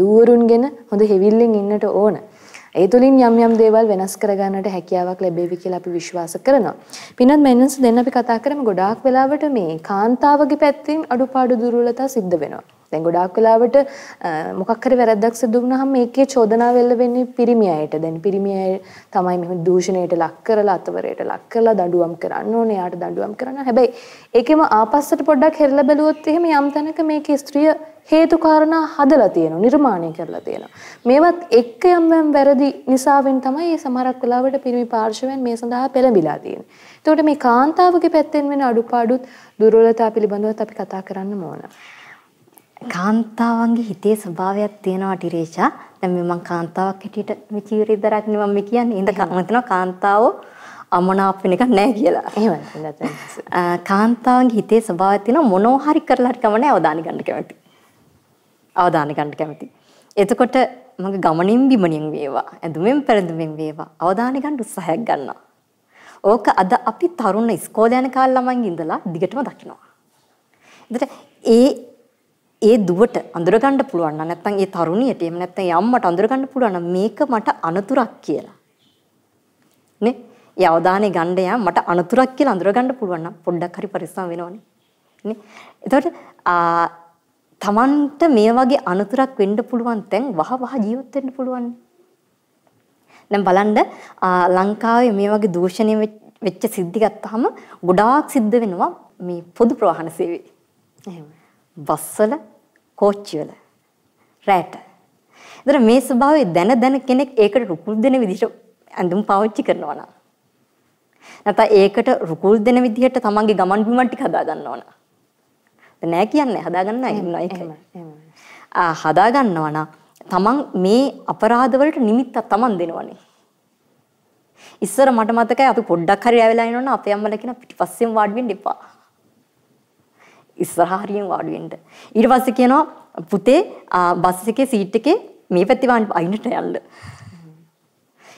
දූවරුන්ගෙන හොඳ හෙවිල්ලෙන් ඉන්නට ඕන. ඒ තුලින් යම් යම් දේවල් වෙනස් කරගන්නට හැකියාවක් ලැබෙවි කියලා අපි විශ්වාස කරනවා. පින්නත් මෙන්නස් දෙන්න අපි කතා කරමු ගොඩාක් වෙලාවට මේ කාන්තාවගේ පැත්තෙන් අඩුපාඩු දුර්වලතා සිද්ධ වෙනවා. දැන් ගොඩාක් වෙලාවට මොකක් හරි වැරද්දක් සිදු වුණාම මේකේ චෝදනා වෙල්ල වෙන්නේ පිරිමි අයට. දැන් පිරිමි අය තමයි මෙහෙම දූෂණයට ලක් කරලා අතවරයට ලක් කරලා දඬුවම් කරන්න ඕනේ. යාට දඬුවම් කරන්න. හැබැයි ඒකෙම ආපස්සට පොඩ්ඩක් හෙරලා බැලුවොත් එහෙම යම් තැනක මේකේ ස්ත්‍රිය හේතු කාරණා හදලා තියෙනවා නිර්මාණය කරලා තියෙනවා මේවත් එක්ක යම් යම් වැරදි නිසාවෙන් තමයි මේ සමහරක් වෙලාවට පිරිමි පාර්ශවයන් මේ සඳහා පෙළඹිලා තියෙන්නේ. එතකොට මේ කාන්තාවගේ පැත්තෙන් වෙන අඩුපාඩුත් දුර්වලතා පිළිබඳව අපි කතා කරන්න ඕන. කාන්තාවන්ගේ හිතේ ස්වභාවයක් තියෙනවා ටිරේෂා. දැන් මම කාන්තාවක් හැටියට මේ චීවරය දරක් නෙමෙයි මම කියන්නේ. ඉඳ කමතන කාන්තාවෝ අමනාප වෙන එකක් නැහැ කියලා. එහෙමයි. කාන්තාවන්ගේ හිතේ ස්වභාවයක් තියෙනවා මොනෝ හරි කරලා හරි කම නැහැ අවධානය ගන්න කැමති. අවධානය ගන්න කැමති. එතකොට මගේ ගමනින් බිමනින් වේවා ඇඳුමෙන් පෙරඳුමෙන් වේවා අවධානය ගන්න උත්සාහයක් ගන්නවා. ඕක අද අපි තරුණ ඉස්කෝලේ යන කාලේ ළමයින් ඉඳලා දිගටම දකිනවා. එතකොට ඒ ඒ දුවට අඳුරගන්න පුළුවන් නම් නැත්නම් ඒ තරුණියට එහෙම නැත්නම් ඒ අම්මට අඳුරගන්න පුළුවන් නම් මේක මට අනතුරක් කියලා. නේ? ඒ අවධානය ගන්න යා මට අනතුරක් කියලා අඳුරගන්න පුළුවන් නම් පොඩ්ඩක් හරි පරිස්සම් වෙනවනේ. නේ? එතකොට තමන්ට මේ වගේ අනතුරක් වෙන්න පුළුවන් තැන් වහ වහ ජීවත් වෙන්න පුළුවන්. දැන් බලන්න ලංකාවේ මේ වගේ දූෂණය වෙච්ච සිද්ධි ගත්තාම ගොඩාක් සිද්ධ වෙනවා මේ පොදු ප්‍රවාහන සේවය. එහෙම. බස්වල කෝච්චිවල රැට. ඒතර මේ ස්වභාවය දැන දැන කෙනෙක් ඒකට රුකුල් දෙන විදිහට ඇඳුම් පාවිච්චි කරනවා නම් නැත්නම් ඒකට රුකුල් දෙන විදිහට තමන්ගේ ගමන් බිමන් ටික හදා ගන්නවා නම් නෑ කියන්නේ හදාගන්න ඉන්නවා ඒක. ආ හදාගන්නවා නම් තමන් මේ අපරාධ වලට නිමිත්තක් තමන් දෙනවනේ. ඉස්සර මට මතකයි අපි පොඩ්ඩක් හරි ඇවිල්ලා ඉනවනම් අපේ අම්මලා කියන පිටිපස්සෙන් වාඩි වෙන්න එපා. ඉස්සරහා හරියෙන් වාඩි වෙන්න. ඊට පස්සේ කියනවා පුතේ බස් එකේ සීට් එකේ මේ පැත්තේ වාඩි අයිනට යන්න.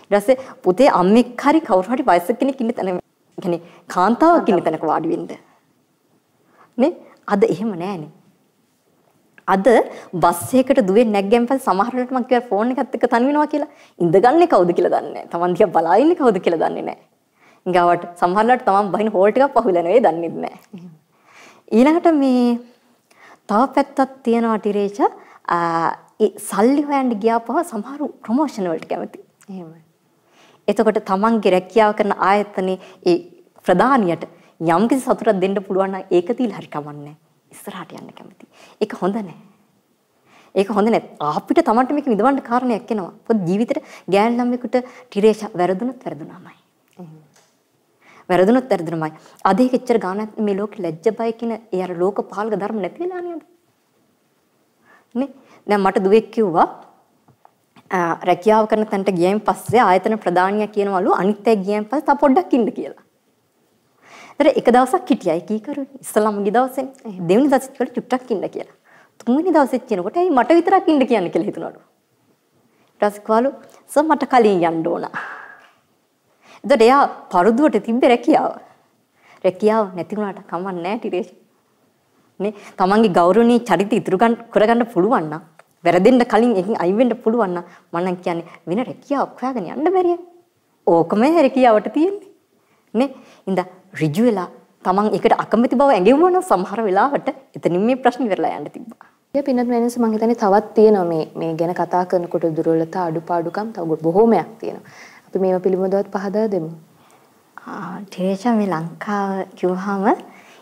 ඊට පස්සේ පුතේ අම්මෙක් හරි කවුරු හරි වයසක කෙනෙක් ඉන්න තැන يعني කාන්තාවක් ඉන්න තැනක වාඩි වෙන්න. නේ? අද එහෙම නෑනේ. අද බස් එකකට දුවෙන් නැග්ගන් පස්සේ සමහර වෙලාවට මම කියවා ෆෝන් එකත් එක්ක තනි වෙනවා කියලා. ඉඳගන්නේ කවුද කියලා දන්නේ නෑ. Taman දිහා බලා ඉන්නේ කවුද කියලා දන්නේ නෑ. ඊගාවට සමහර වෙලාවට Taman බහින හෝල් ටිකක් පහුවෙලා නෙවෙයි දන්නේ නෑ. ඊළඟට මේ තව පැත්තක් තියෙනවා ටිරේච සල්ලි හොයන්න ගියාපුවා සමහර ප්‍රොමෝෂන් වලට කැමති. එහෙමයි. එතකොට Tamanගේ රැකියාව කරන ආයතනයේ ඒ ප්‍රධානියට යම්කිසි සතුටක් දෙන්න පුළුවන් නම් ඒක තියලා හරි කමන්නේ. ඉස්සරහට යන්න කැමති. ඒක හොඳ නැහැ. ඒක හොඳ නැහැ. අපිට තමන්ට මේක විඳවන්න කාරණයක් එනවා. පොත් ජීවිතේට ගෑන් ළමයෙකුට ටිරේෂ වැරදුනොත් වැරදුනාමයි. වැරදුනොත් වැරදුනාමයි. අද ඒක එච්චර ගානක් මේ ලෝකෙ ලැජ්ජ බය කියන ඒ අර ලෝක පාලක ධර්ම නැති වෙලා නේද? නේ? දැන් මට දුවෙක් කිව්වා රැකියාව කරන තැනට ගියයින් පස්සේ ආයතන ප්‍රධානියා කියනවලු අනිත් අය ගියයින් පස්සේ තා පොඩ්ඩක් ඉන්න කියලා. ඒතර එක දවසක් හිටියයි කීකරු ඉස්සලම් ගිය දවසේ දෙවෙනි දවසෙත් කියලා චුට්ටක් ඉන්න කියලා. තුන්වෙනි දවසෙත් කියනකොට ඇයි මට විතරක් ඉන්න කියන්නේ කියලා හිතුණලු. ඊට පස්සේ කවලු සර් මට කලින් යන්න ඕන. එතකොට එයා පරුදුවට තිබ්බේ රැකියාව. රැකියාව නැති වුණාට කමක් නැහැ ටිරේෂ්. නේ තමන්ගේ ගෞරවණීය චරිත ඉතුරු කරගන්න පුළුවන් නම් වැරදෙන්න කලින් එකකින් අයින් වෙන්න පුළුවන් නම් මම නම් කියන්නේ වෙන රැකියාවක් හොයාගෙන යන්න බැරිය. ඕකම රැකියාවට තියෙන්නේ. නේ ඉඳ ඍජු වෙලා තමන් ඒකට අකමැති බව ඇඟෙවුවා නම් සමහර වෙලාවට එතනින් මේ ප්‍රශ්නේ ඉවරලා යන්න තිබ්බා. ඒ පින්නත් වෙනස මම හිතන්නේ තවත් තියෙනවා මේ මේ ගැන කතා කරනකොට දුර්වලතා අඩුපාඩුකම් තව බොහෝමයක් තියෙනවා. අපි මේවා පිළිබඳවත් පහදා දෙමු. ආ ටේෂා මේ ලංකාව කිව්වහම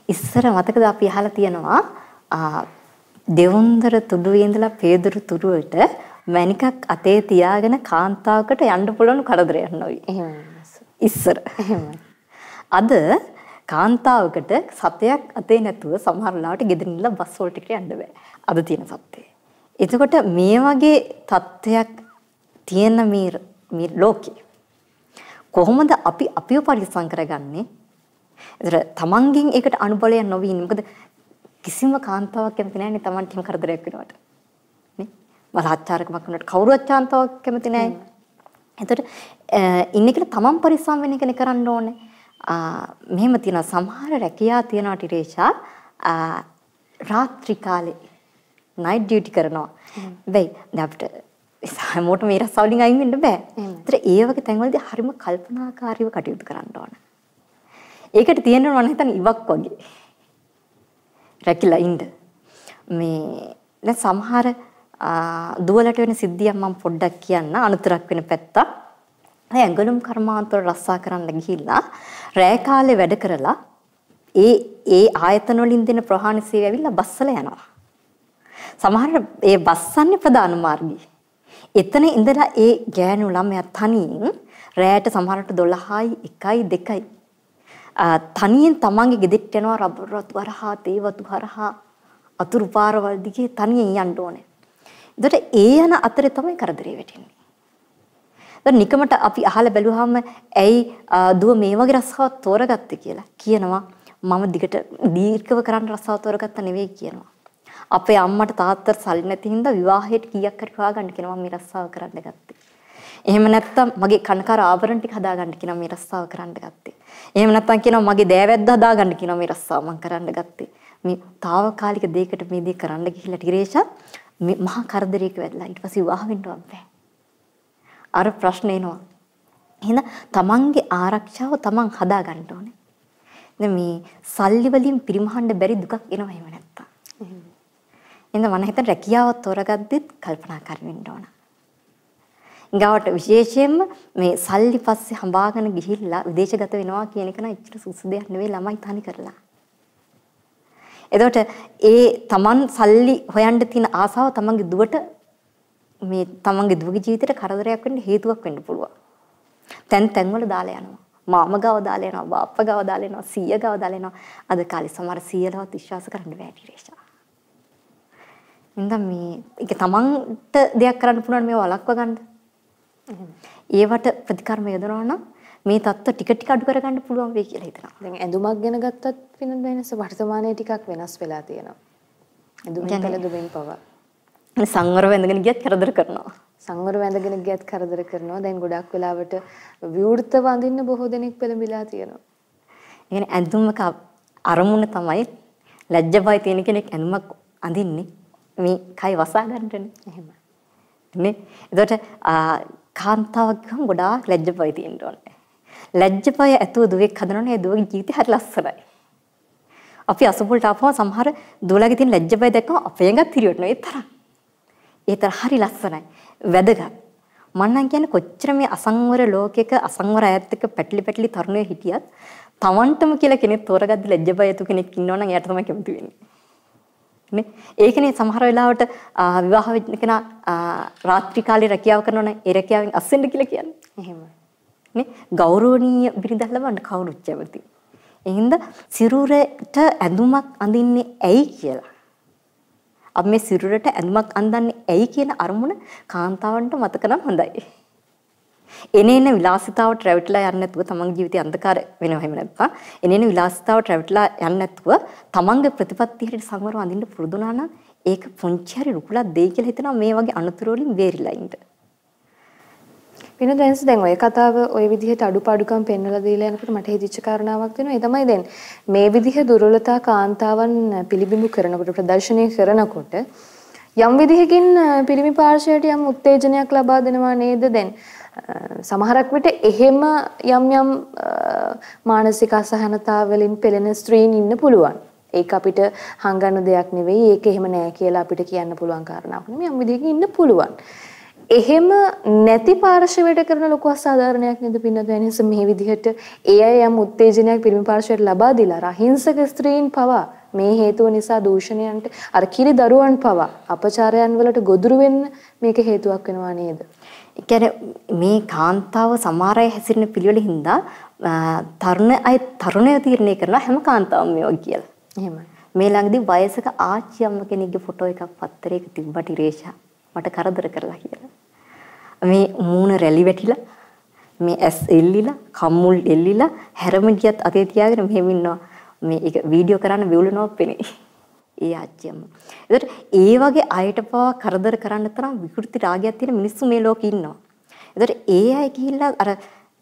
ඉස්සර මතකද අපි අහලා තියෙනවා දෙවුන්දර තුඩුවේ ඉඳලා පේදුරු තුරුවට මණිකක් අතේ තියාගෙන කාන්තාවකට යන්න පුළුවන් කරදරයක් නොවි. එහෙම ඉස්සර. එහෙමයි. අද කාන්තාවකට සතයක් අතේ නැතුව සමහර ලාවට ගෙදරින් ඉඳලා බස් වලට යන්න බෑ. අද තියෙන සත්‍යය. එතකොට මේ වගේ தත්ත්වයක් තියෙන මේ මේ ලෝකේ කොහොමද අපි අපිව පරිස්සම් කරගන්නේ? ඒතර තමන්ගෙන් ඒකට අනුබලයක් නොවී ඉන්නේ. මොකද කිසිම කාන්තාවක් කැමති නැහැ නේ තමන්ට හිම කරදරයක් වෙනවට. නේ? බලහත්කාරකමක් වුණාට කවුරුවත් කාන්තාවක් කැමති නැහැ. එතකොට ඉන්නේ කියලා තමන් පරිස්සම් වෙන එකනේ කරන්න ඕනේ. මෙහෙම තියෙන සමහර රැකියා තියෙනවා ටිරේෂා රාත්‍රී කාලේ නයිට් ඩියුටි කරනවා. වෙයි දැන් අපිට හැමෝටම මේ රස්සාවලින් අයින් වෙන්න බෑ. ඒතර ඒ වගේ තැන්වලදී හරිම කල්පනාකාරීව කටයුතු කරන්න ඕන. ඒකට තියෙනවා මම හිතන්නේ ඉවක් වගේ. රැකිලා ඉන්න. මේ දැන් සමහර දුවලට වෙන සිද්ධියක් මම පොඩ්ඩක් කියන්න අනුතරක් වෙන පැත්තක්. ඇඟලුම් කර්මාන්තවල රස්සා කරන්න ගිහිල්ලා රෑ කාලේ වැඩ කරලා ඒ ඒ ආයතන වලින් දෙන ප්‍රහාණ සේවය ඇවිල්ලා බස්සල යනවා. සමහර ඒ බස්සන්නේ ප්‍රධාන මාර්ගයේ. එතන ඉඳලා ඒ ගෑනු ළමයා තනියෙන් රෑට සමහරට 12යි 1යි 2යි තනියෙන් තමන්ගේ ගෙදෙට්ට යනවා රබර් රතු හරහා තේ වතු හරහා අතුරු පාරවල් දිගේ තනියෙන් යන්න ඕනේ. ඒකට ඒ යන අතරේ තමයි කරදරේ වැටෙන්නේ. දැන් නිකමට අපි අහලා බැලුවාම ඇයි දුව මේ වගේ රස්සාවක් තෝරගත්තේ කියලා කියනවා මම දිගට දීර්ඝව කරන්න රස්සාව තෝරගත්ත නෙවෙයි කියනවා. අපේ අම්මට තාත්තට සල්ලි නැති හින්දා විවාහයට කීයක් හරි හොයාගන්න කියනවා මේ රස්සාව කරන්න ගත්තේ. එහෙම නැත්නම් මගේ කනකාර ආභරණ ටික හදාගන්න කියනවා මේ රස්සාව කරන්න ගත්තේ. එහෙම නැත්නම් කියනවා මගේ දෑවැද්ද හදාගන්න කියනවා මේ රස්සාව මම කරන්න ගත්තේ. මේ తాවකාලික දෙයකට මේ දේ කරන්න ගිහිල්ලා ටිරේෂා මේ මහා කරදරයක වැදලා ඊට පස්සේ විවාහ වෙන්නවත් බෑ. අර ප්‍රශ්න එනවා. එහෙනම් තමන්ගේ ආරක්ෂාව තමන් හදා ගන්න ඕනේ. දැන් මේ සල්ලි වලින් පිරිමහන්න බැරි දුකක් එනවා එහෙම නැත්තම්. එහෙනම් මම හිතන රැකියාව තෝරගද්දිත් කල්පනාකාරී වෙන්න ඕන. ඊගාවට විශේෂයෙන්ම මේ සල්ලි පස්සේ හඹාගෙන ගිහිල්ලා විදේශගත වෙනවා කියන එක නම් ඉච්චර සුසු දෙයක් නෙවෙයි ළමයි තනි කරලා. එතකොට ඒ Taman සල්ලි හොයන්න තියෙන ආසාව Tamanගේ දුවට මේ තමන්ගේ දුවගේ ජීවිතේට කරදරයක් වෙන්න හේතුවක් වෙන්න පුළුවන්. තැන් තැන් වල දාලා යනවා. මාම ගාව දාලා යනවා, බාප්ප ගාව දාලා යනවා, සීය ගාව දාලා යනවා. අද කාලේ සමහර සීයලවත් විශ්වාස කරන්න බෑ ටිරේෂා. ඉඳ මේ ඒක තමන්ට දෙයක් කරන්න පුළුවන් මේ වළක්ව ගන්න. ඒවට ප්‍රතිකර්ම යොදනවා නම් මේ தত্ত্ব ටික ටික අඩු කරගන්න පුළුවන් වෙයි කියලා හිතනවා. දැන් ඇඳුමක් ගැන ගත්තත් වෙන වෙනස වර්තමානයේ ටිකක් වෙනස් වෙලා තියෙනවා. ඇඳුමින් පළදුමින් පවා. සංවර වෙඳගෙන ගියත් කරදර කරනවා. සංවර වැඳගෙන ගියත් කරදර කරනවා. දැන් ගොඩක් වෙලාවට විවෘත වඳින්න බොහෝ දෙනෙක් පෙළඹිලා තියෙනවා. ඒ කියන්නේ ඇඳුමක අරමුණ තමයි ලැජ්ජ බය තියෙන කෙනෙක් ඇඳුමක් අඳින්නේ. මේ කයි වසා ගන්නනේ. එහෙම. නේ? එතකොට කාන්තාවක් ගම ගොඩාක් ලැජ්ජ බය තියෙන්න ඕනේ. ලැජ්ජ බය ඇතුව දුවෙක් හදනවනේ ඒ දුවගේ ජීවිතය හරි ලස්සනයි. අපි අසපුලට ආපුවම සමහර දුවලගේ තියෙන ලැජ්ජ බය දැක්කම අපේ ඇඟත් හිරියටනවා ඒ තරම්. ඒ තරම් හරි ලස්සනයි. වැදගත්. මම නම් කියන්නේ කොච්චර මේ අසංවර ලෝකයක අසංවර අයත් එක්ක පැටලි පැටලි තරුණයෝ හිටියත් තවන්ටම කියලා කෙනෙක් තෝරගද්දි ලැජ්ජ බය යතු කෙනෙක් ඉන්නවනම් එයාට තමයි කැමති වෙන්නේ. නේ? ඒකනේ සමහර වෙලාවට විවාහ වෙච්ච කෙනා රාත්‍රී කාලේ රැකියාව කරනවනේ ඒ රැකියාවෙන් අස්සෙන්ද කියලා කියන්නේ. එහෙම. නේ? ගෞරවනීය බිරිඳක් ලබන්න කවුරුත් කැමති. එහෙනම් සිරුරට ඇඳුමක් අඳින්නේ ඇයි කියලා අපි මේ සිරුරට ඇඳුමක් අඳන්නේ ඇයි කියන අරමුණ කාන්තාවන්ට මතක නම් හොඳයි. එනේන විලාසිතාවට රැවටිලා යන්නේ නැතුව තමන්ගේ ජීවිතය අන්ධකාර වෙනව එහෙම නැත්නම් එනේන විලාසිතාවට රැවටිලා යන්නේ නැතුව තමන්ගේ ප්‍රතිපත්ති හැටියට සංවරව අඳින්න පුරුදු නම් ඒක පුංචි හරි රුකුලක් දෙයි කියලා හිතනවා මේ වගේ අනුතුරු වලින් බේරිලා ඉන්න. වෙන දැන්ස් දැන් ඔය කතාව ඔය විදිහට අඩුපාඩුකම් පෙන්වලා දීලා යනකොට මට හිතිච්ච කාරණාවක් දෙනවා. ඒ තමයි දැන් මේ විදිහ දුර්වලතා කාන්තාවන් පිළිබිඹු කරනකොට ප්‍රදර්ශනය කරනකොට යම් විදිහකින් පිරිමි පාර්ශවයට යම් උත්තේජනයක් ලබා දෙනවා නේද දැන් සමහරක් විට එහෙම යම් යම් මානසික අසහනතා වලින් පෙළෙන ස්ත්‍රීන් ඉන්න පුළුවන්. ඒක අපිට හංගන්න දෙයක් නෙවෙයි. ඒක එහෙම නෑ කියලා අපිට කියන්න පුළුවන් කාරණාවක් නෙමෙයි. යම් විදිහකින් ඉන්න පුළුවන්. එහෙම නැති පාර්ශවයට කරන ලොකු අසාධාරණයක් නේද පින්නද වෙනස මේ විදිහට ඒ අය යම් උත්තේජනයක් පිරිමි පාර්ශවයට ලබා දීලා රහිංසක ස්ත්‍රීන් පවා මේ හේතුව නිසා දූෂණයන්ට අර කිරි දරුවන් පවා අපචාරයන් වලට ගොදුරු වෙන්න මේක හේතුවක් වෙනවා නේද? ඒ මේ කාන්තාව සමහර අය හැසිරෙන පිළිවෙල හින්දා තරුණ අය තරුණය තීරණය කරනවා හැම කාන්තාවම මේ වගේ කියලා. එහෙමයි. මේ ළඟදී වයසක ආච්චි අම්ම කෙනෙක්ගේ ෆොටෝ එකක් පත්තරයක තිබ්බට ඉරේෂා මට කරදර කරලා කියලා. මේ මූණ රැලි වැටිලා මේ ඇස් එල්ලිලා කම්මුල් එල්ලිලා හැරම ගියත් අතේ තියාගෙන මෙහෙම ඉන්නවා. මේ ඒක වීඩියෝ කරන්න විවුලනවා පෙනේ. ඒ ආච්චියම. ඒකට ඒ වගේ අයට පවා කරදර කරන්න තරම් විකෘති රාගයක් තියෙන මිනිස්සු මේ ලෝකේ ඉන්නවා. ඒකට ඒ අය ගිහිල්ලා අර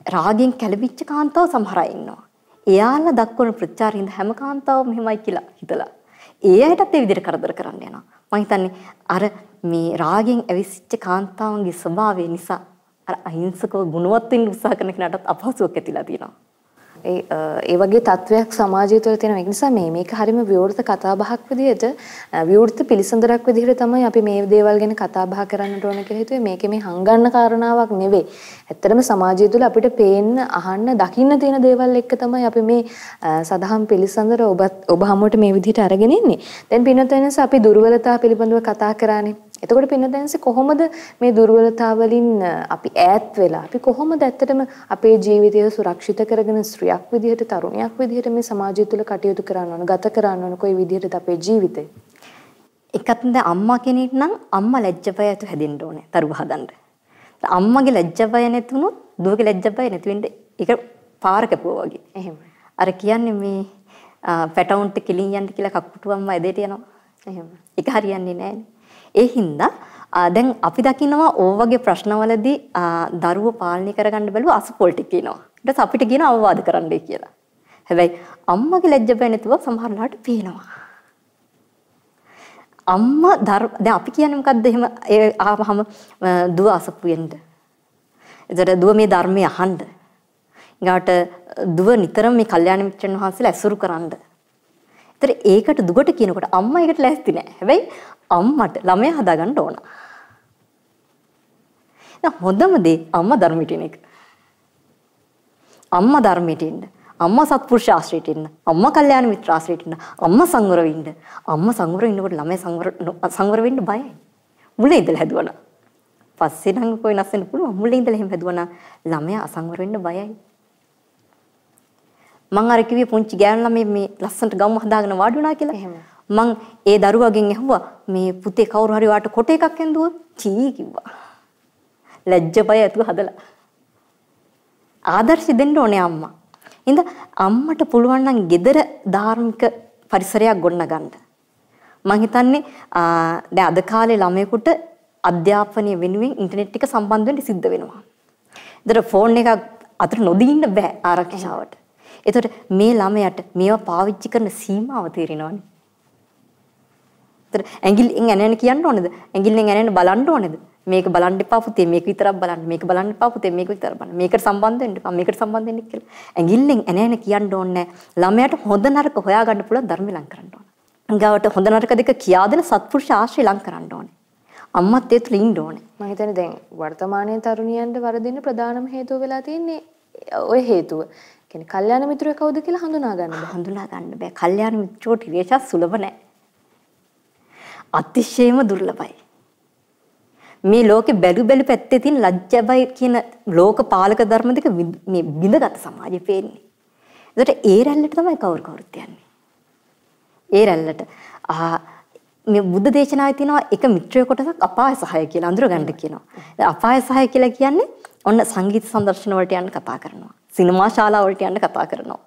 රාගෙන් කැළඹිච්ච කාන්තාව සමහර අය ඉන්නවා. එයාලා දක්වන ප්‍රචාරින්ද හැම කාන්තාවම මෙහෙමයි කියලා හිතලා. ඒ අයටත් ඒ විදිහට කරදර කරන්න යනවා. මම හිතන්නේ අර මේ රාගෙන් ඇවිස්සිච්ච කාන්තාවන්ගේ ස්වභාවය නිසා අර අහිංසකව ගුණවත් වෙන්න උත්සාහ කරන කෙනාටත් අපහසුයක් ඇතිලා තියෙනවා. ඒ ඒ වගේ තත්වයක් සමාජය තුළ තියෙන ඒක නිසා මේ මේක හරිම විවෘත කතා බහක් විදිහට විවෘත පිළිසඳරක් විදිහට තමයි අපි මේ දේවල් ගැන කතා බහ කරන්නට ඕන කියලා හිතුවේ මේකේ මේ හංගන්න කාරණාවක් නෙවෙයි. ඇත්තටම සමාජය තුළ අපිට පේන්න අහන්න දකින්න තියෙන දේවල් එක්ක තමයි අපි මේ සදහම් පිළිසඳර ඔබ ඔබ හමුවට මේ විදිහට අරගෙන ඉන්නේ. දැන් පින්නතෙනස අපි දුර්වලතා පිළිබඳව කතා කරානේ. එතකොට පින්නදැන්සේ කොහොමද මේ දුර්වලතාවලින් අපි ඈත් වෙලා අපි කොහොමද ඇත්තටම අපේ ජීවිතය සුරක්ෂිත කරගෙන ස්ත්‍රියක් විදිහට තරුණියක් විදිහට මේ සමාජය තුළ කටයුතු කරන්න ඕන ගත කරන්න ඕන කොයි විදිහටද අපේ ජීවිතේ එකත් දැන් අම්මා කෙනෙක් නම් අම්මා ලැජ්ජ බය ඇතු හැදෙන්න ඕනේ තරුව හදන්න. අම්මගේ ලැජ්ජ බය නැති වුණොත් දුවගේ ලැජ්ජ බය නැති වෙන්න ඒක පාර කැපුවා වගේ. එහෙම. අර කියන්නේ මේ පැටවුන්ට කිලින් යන්න කියලා කක්කුටු අම්මා එදේට යනවා. එහෙම. ඒක හරියන්නේ නැහැ. ඒ හින්දා දැන් අපි දකිනවා ඕ වගේ ප්‍රශ්නවලදී දරුව පාලනය කරගන්න බැලුව අසපොල් ටික කියනවා. ඊට පස්සේ අපිට කියන අවවාද කරන්නයි කියලා. හැබැයි අම්මගේ ලැජ්ජ බය නැතුව සමහරලාට පේනවා. අම්මා දැන් අපි කියන්නේ මොකද්ද එහෙම ඒ ආවහම දුව අසපු වෙන්න. එතකොට දුව මේ ධර්මය අහන්න. ඊගාට දුව නිතරම මේ කල්යාණ මිත්‍රන් වහන්සේලා ඇසුරු කරන්න. ඒතර ඒකට දුකට කියනකොට අම්මා ඒකට ලෑස්ති නෑ. හැබැයි අම්මට ළමයා හදාගන්න ඕන. දැන් හොඳම දේ අම්මා ධර්මයට එන එක. අම්මා ධර්මයට ඉන්න. අම්මා සත්පුරුෂ ආශ්‍රයට ඉන්න. අම්මා කල්යාණ මිත්‍ර ආශ්‍රයට ඉන්න. අම්මා සංවර වෙන්න. අම්මා සංවර වෙන්නකොට ළමයි සංවර සංවර වෙන්න බයයි. මුලින් ඉඳලා හැදුවනම්. පස්සේ නම් කොයි නැස් වෙන්න පුළුවන්. මුලින් ඉඳලා එහෙම හැදුවනම් ළමයා අසංවර වෙන්න බයයි. මං අර කිව්වේ පුංචි ගෑනු ළමයි මේ ලස්සනට ගම්ම හදාගෙන වාඩි වුණා කියලා. එහෙම. මං ඒ දරුවගෙන් ඇහුවා මේ පුතේ කවුරු හරි වාට කොට එකක් ඇඳුවොත් චී කිව්වා. ලැජ්ජ බය ඇතුව හදලා. ආදර්ශ දෙන්න ඕනේ අම්මා. ඉතින් අම්මට පුළුවන් නම් gedara ධාර්මික පරිසරයක් ගොඩනගන්න. මං හිතන්නේ දැන් අද කාලේ ළමයෙකුට අධ්‍යාපනය වෙනුවෙන් ඉන්ටර්නෙට් එක සම්බන්ධ වෙන්න සිද්ධ වෙනවා. ඒතර ෆෝන් එකක් අතට නොදී ඉන්න බෑ ආරක්ෂාවට. ඒතර මේ ළමයාට මේවා පාවිච්චි කරන සීමාව තේරෙනවනේ. ඒතර ඇඟිල්ලෙන් ඇනෙන කියන්න ඕනේද? ඇඟිල්ලෙන් ඇනෙන බලන්න ඕනේද? මේක බලන්න එපා පුතේ මේක විතරක් බලන්න මේක බලන්න එපා පුතේ මේක විතරක් බලන්න. මේකට සම්බන්ධ වෙන්න එපා මේකට සම්බන්ධ වෙන්න කියලා. ඇඟිල්ලෙන් ඇනෑන කියන්න ඕනේ ළමයාට හොඳ නරක හොයාගන්න පුළුවන් ධර්ම ලං කරන්න ඕනේ. ගාවට හොඳ නරක දෙක කියා දෙන සත්පුරුෂ ආශ්‍රය ලං කරන්න ඕනේ. අම්මත් ඒ තුල ඉන්න ඕනේ. මම හිතන්නේ දැන් වර්තමානයේ තරුණියන්ට වරදින්න ප්‍රධානම හේතුව වෙලා තියෙන්නේ ওই හේතුව. කියන්නේ කල්යාණ මිත්‍රය කවුද කියලා හඳුනා ගන්න බෑ. හඳුනා ගන්න බෑ. කල්යාණ මිත්‍රෝ ටිරේෂා සුලභ නැහැ අතිශයම දුර්ලභයි. මේ ලෝකේ බැලු බැලු පැත්තේ තියෙන ලැජ්ජබයි කියන ලෝක පාලක ධර්ම දෙක මේ බිඳගත් සමාජෙ පේන්නේ. ඒකට ඒ රැල්ලට තමයි කවුරු කවුරුත් යන්නේ. ඒ රැල්ලට ආ මේ බුද්ධ දේශනාවේ තියෙනවා එක මිත්‍රය කොටසක් අපාය සහාය කියලා අඳුර ගන්න කියනවා. අපාය සහාය කියලා කියන්නේ ඔන්න සංගීත සම්දර්ශන වලට යන්න කතා කරනවා. සිනමා ශාලා වලට යන්න කතා කරනවා.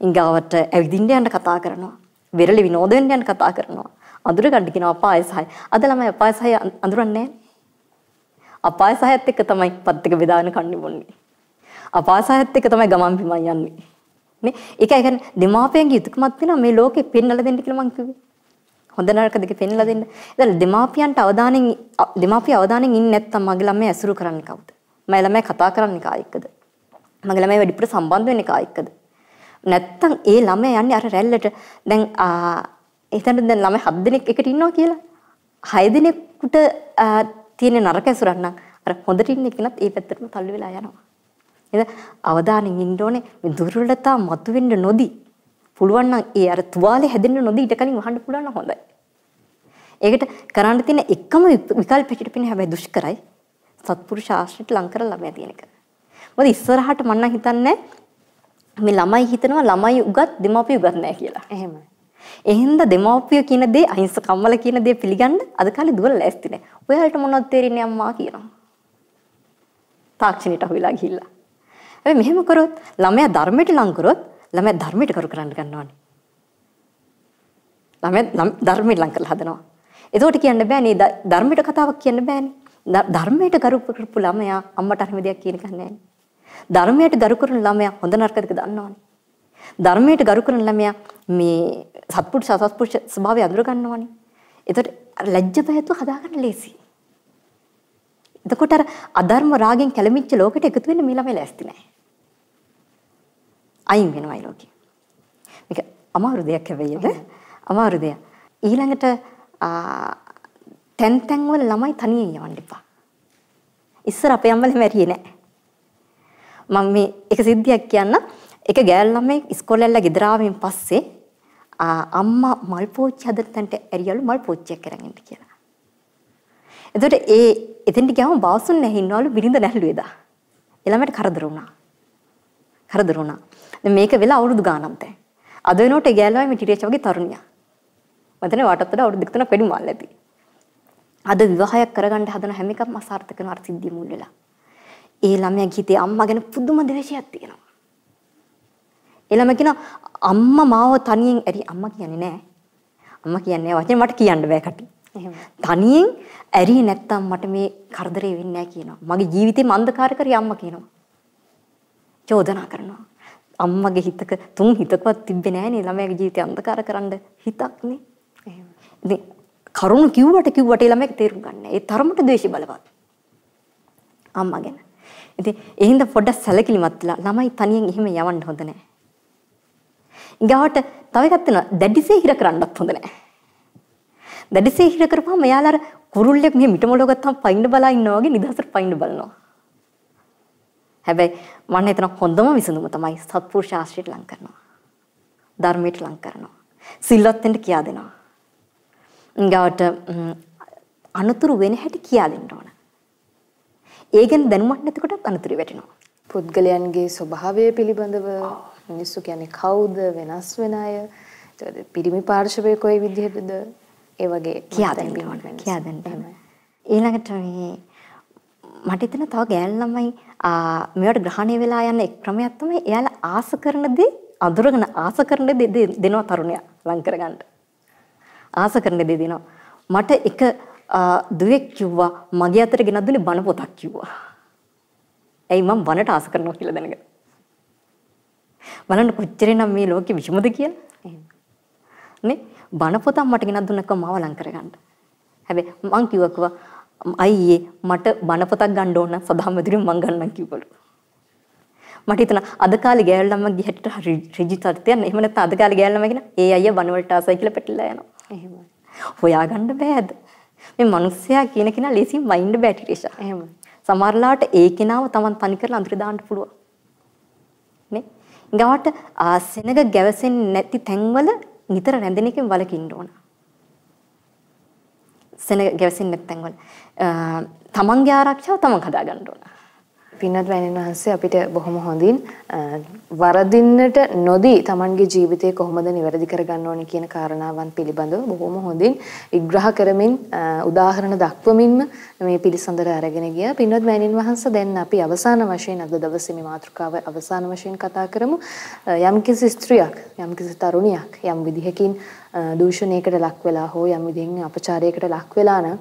ඉංගාවට ඇවිදින්න යන්න කතා කරනවා. වෙරළි විනෝදයෙන් යන්න කතා කරනවා. අඳුර ගන්න කියන අපාය සහය. අද ළමයි අපාය සහය අඳුරන්නේ අපාය සහයත් එක්ක තමයි පත් එක බෙදාගෙන කන්නේ බොන්නේ. අපාය සහයත් එක්ක තමයි ගමන් බිමන් යන්නේ. නේ? ඒක කියන්නේ දෙමාපියන්ගේ යුතුයකමක් වෙනවා මේ ලෝකෙ පෙන්වලා දෙන්න කියලා මං කිව්වේ. හොඳ නරක දෙක පෙන්වලා දෙන්න. ඉතින් දෙමාපියන්ට අවධානයෙන් දෙමාපිය අවධානයෙන් ඉන්නේ නැත්තම් මගේ ළමයි ඇසුරු කරන්නේ කවුද? මගේ ළමයි කතා කරන්නේ කායිකද? මගේ ළමයි වැඩිපුර සම්බන්ධ වෙන්නේ කායිකද? නැත්තම් ඒ ළමයා යන්නේ අර රැල්ලට දැන් එතන දැන් ළමයි හත් දෙනෙක් එකට ඉන්නවා කියලා. හය දෙනෙකුට තියෙන නරක ඇසුරක් නම් අර හොඳට ඉන්න කෙනත් ඒ පැත්තටම තල්ලු වෙලා යනවා. එහෙනම් අවධානයෙන් ඉන්න ඕනේ මේ දුර්වලතා මතුවෙන්න නොදී. පුළුවන් නම් ඒ අර තුවාලේ හැදෙන්න නොදී ඊට කලින් වහන්න පුළුවන් නම් හොඳයි. ඒකට කරන්න තියෙන එකම විකල්පෙකට පින්නේ හැබැයි දුෂ්කරයි. සත්පුරුෂ ආශ්‍රිත ලං කරලා ළමයා තියෙන එක. මොකද ඉස්සරහට මම හිතන්නේ මේ ළමයි හිතනවා ළමයි උගත් දෙමාපිය උගත් නැහැ කියලා. එහෙමයි. ඒ හින්දා දෙමව්පිය කියන දේ අහිංසක කම්මල කියන දේ පිළිගන්න අද කාලේ දුවල ලෑස්ති නැහැ. ඔයාලට මොනවද තේරෙන්නේ අම්මා කියනවා. තාක්ෂණයට අහුවෙලා ගිහිල්ලා. හැබැයි මෙහෙම කරොත් ළමයා ධර්මයට ලං කරොත් ළමයා ධර්මයට කරු කරන්න ගන්නවානේ. ළමයා ධර්මයට ලං කරලා හදනවා. එතකොට කියන්න බෑනේ ධර්මයට කතාවක් කියන්න බෑනේ. ධර්මයට කරු කරපු ළමයා අම්මට හරිම දෙයක් කියන එක නැහැ. ධර්මයට ගරු කරන ළමයා හොඳ නරකද දන්නවනේ. ධර්මයට ගරු කරන ළමයා මේ සත්පුරුෂ අසත්පුරුෂ ස්වභාවය අඳුර ගන්නවනේ. එතකොට ලැජ්ජ බයතු හදාගන්න ලේසි. එතකොට අර අධර්ම රාගෙන් කැළමිච්ච ලෝකෙට එකතු වෙන්න මේ ළමයි ලෑස්ති නැහැ. අයින් වෙනවයි ලෝකෙ. මේක අමාරු දෙයක් හැබැයිද? අමාරු දෙයක්. ඊළඟට තැන් තැන් වල ළමයි තනියෙන් යවන්න එපා. ඉස්සර අපේ අම්මලා මැරියේ නැහැ. මම මේ එක සිද්ධියක් කියන්න. එක ගෑල් ළමයි ඉස්කෝලේ ඇවිල්ලා ගෙදර ආවෙන් පස්සේ අම්මා මල් පෝච්චි හදන තැනට ඇරියලු මල් පෝච්චියක් අරන් එන්න කියලා. එතකොට ඒ එතෙන්ට ගියාම බාසුන් නැහින්නවලු බිරිඳ නැල්ලුවේ දා. ළමයට කරදර වුණා. කරදර වුණා. දැන් මේක වෙලා අවුරුදු ගානක් දැන්. අද වෙනකොට ඒ ගෑල්ලාමයි මේ ටිරේච් වගේ තරුණියක්. මතන වටත් වඩා අවුරුදු දෙක තුනක් වැඩි මල් ඇති. අද විවාහයක් කරගන්න හදන හැම එකක්ම අසාර්ථක වෙන අර සිද්ධිය මුල් වෙලා. ඒ ළමයා ගිහිතේ අම්මා ගැන පුදුම ද්වේෂයක් තියෙනවා. ඒ ළමයා කියන අම්මා මාව තනියෙන් ඇරි අම්මා කියන්නේ නෑ. අම්මා කියන්නේ වචනේ මට කියන්න බෑ කටි. තනියෙන් ඇරි නැත්තම් මට මේ කරදරේ වෙන්නේ නෑ කියනවා. මගේ ජීවිතේ මන්දකාර කරේ අම්මා කියනවා. චෝදනා කරනවා. අම්මගේ හිතක තුන් හිතකවත් තිබ්බේ නෑනේ ළමයාගේ ජීවිතය අන්ධකාර කරන්න හිතක් නේ. එහෙම. ඉතින් කරුණ කිව්වට කිව්වට ළමයාට තේරුම් ගන්න. ඒ තරමට ද්වේෂ බලවත්. අම්මා ගැන. ඉතින් ඒ හින්දා පොඩ්ඩක් සැලකිලිමත් වෙලා ළමයි තනියෙන් එහෙම යවන්න හොඳ නෑ. ඊගාවට තව එකක් තියෙනවා දැඩිසේ හිර කරන්නත් හොඳ නෑ. දැඩිසේ හිර කරපුවම එයාලා අර කුරුල්ලෙක් මෙහෙ මිටමොලව ගත්තාම පයින්න බලා ඉන්නවා වගේ නිදහසට පයින්න බලනවා. හැබැයි මම හිතන හොඳම විසඳුම තමයි සත්පුරුෂ ආශ්‍රයට ලං කරනවා. ධර්මයට ලං කරනවා. සිල්වත් වෙන්න කියා දෙනවා. ඊගාවට අනුතුරු වෙන හැටි කියා දෙන්න ඕන. ඒ ගැන දැනුමක් නැතිකොට අනුතුරු වැටෙනවා. පුද්ගලයන්ගේ ස්වභාවය පිළිබඳව මිනිස්සු කියන්නේ කවුද වෙනස් වෙන අය පිරිමි පාර්ශවය කොයි විදිහටද ඒ වගේ කියා දෙන්න. කියා දෙන්න. ඊළඟට මේ මට හිතෙන තව ගෑල් ළමයි මේවට ග්‍රහණය වෙලා යන එක් ක්‍රමයක් තමයි එයාලා ආස කරන දේ අඳුරගෙන ආස කරන දේ දෙනවා තරුණයා ලං කරගන්න. ආස කරන දේ දෙනවා. මට එක දුවෙක් කිව්වා මගේ අතට ගෙනත් දුන්නේ බණ පොතක් කිව්වා. ඇයි මම බණට ආස කරනවා කියලා දැනගන්න. බලන්න කොච්චරනම් මේ ලෝකෙ විෂමද කියලා. නේ බණ පොතක් මට ගෙනත් දුන්නකම මාව ලං කරගන්න. හැබැයි මං කිව්වා අයියේ මට බණ පොතක් ගන්න ඕන සදාම් මැදිරින් මං ගන්නම් කිව්වලු. මට හිතන අද කාලේ ගෑල්ලම්ම ගිහට රිජි තත්ත්වයන් එහෙම නැත්නම් අද කාලේ ගෑල්ලම්ම කියන ඒ අයියා බණ වලට ආසයි කියලා පැටලලා යනවා. එහෙමයි. හොයාගන්න බෑද? මේ මිනිස්සයා කියන කෙනා ලේසියෙන් වයින්ඩ් බෑ ටිරේෂා. එහෙමයි. සමහරලාට ඒ කෙනාව Taman තනි කරලා අඳුර දාන්න පුළුවන්. නේ? ගාවට සෙනග ගැවසෙන්නේ නැති තැන්වල නිතර රැඳෙන එකෙන් වලකින්න ඕන. සෙනග ගැවසෙන්නේ නැති තැන්වල තමන්ගේ ආරක්ෂාව තමන් හදා ගන්න ඕන. පින්වත් වැනින් වහන්සේ අපිට බොහොම හොඳින් වරදින්නට නොදී Tamanගේ ජීවිතය කොහොමද නිවැරදි කරගන්න ඕනේ කියන කාරණාවන් පිළිබඳව බොහොම හොඳින් විග්‍රහ කරමින් උදාහරණ දක්වමින්ම මේ පිළිසඳර අරගෙන ගියා. පින්වත් වැනින් වහන්සේ දැන් අපි අවසාන වශයෙන් අද දවසේ මේ මාතෘකාව අවසාන වශයෙන් කතා කරමු. යම්කිසි ස්ත්‍රියක්, යම්කිසි තරුණියක් යම් විදිහකින් දූෂණයකට ලක් වෙලා හෝ යම් විදිහෙන් අපචාරයකට ලක් වෙලා නම්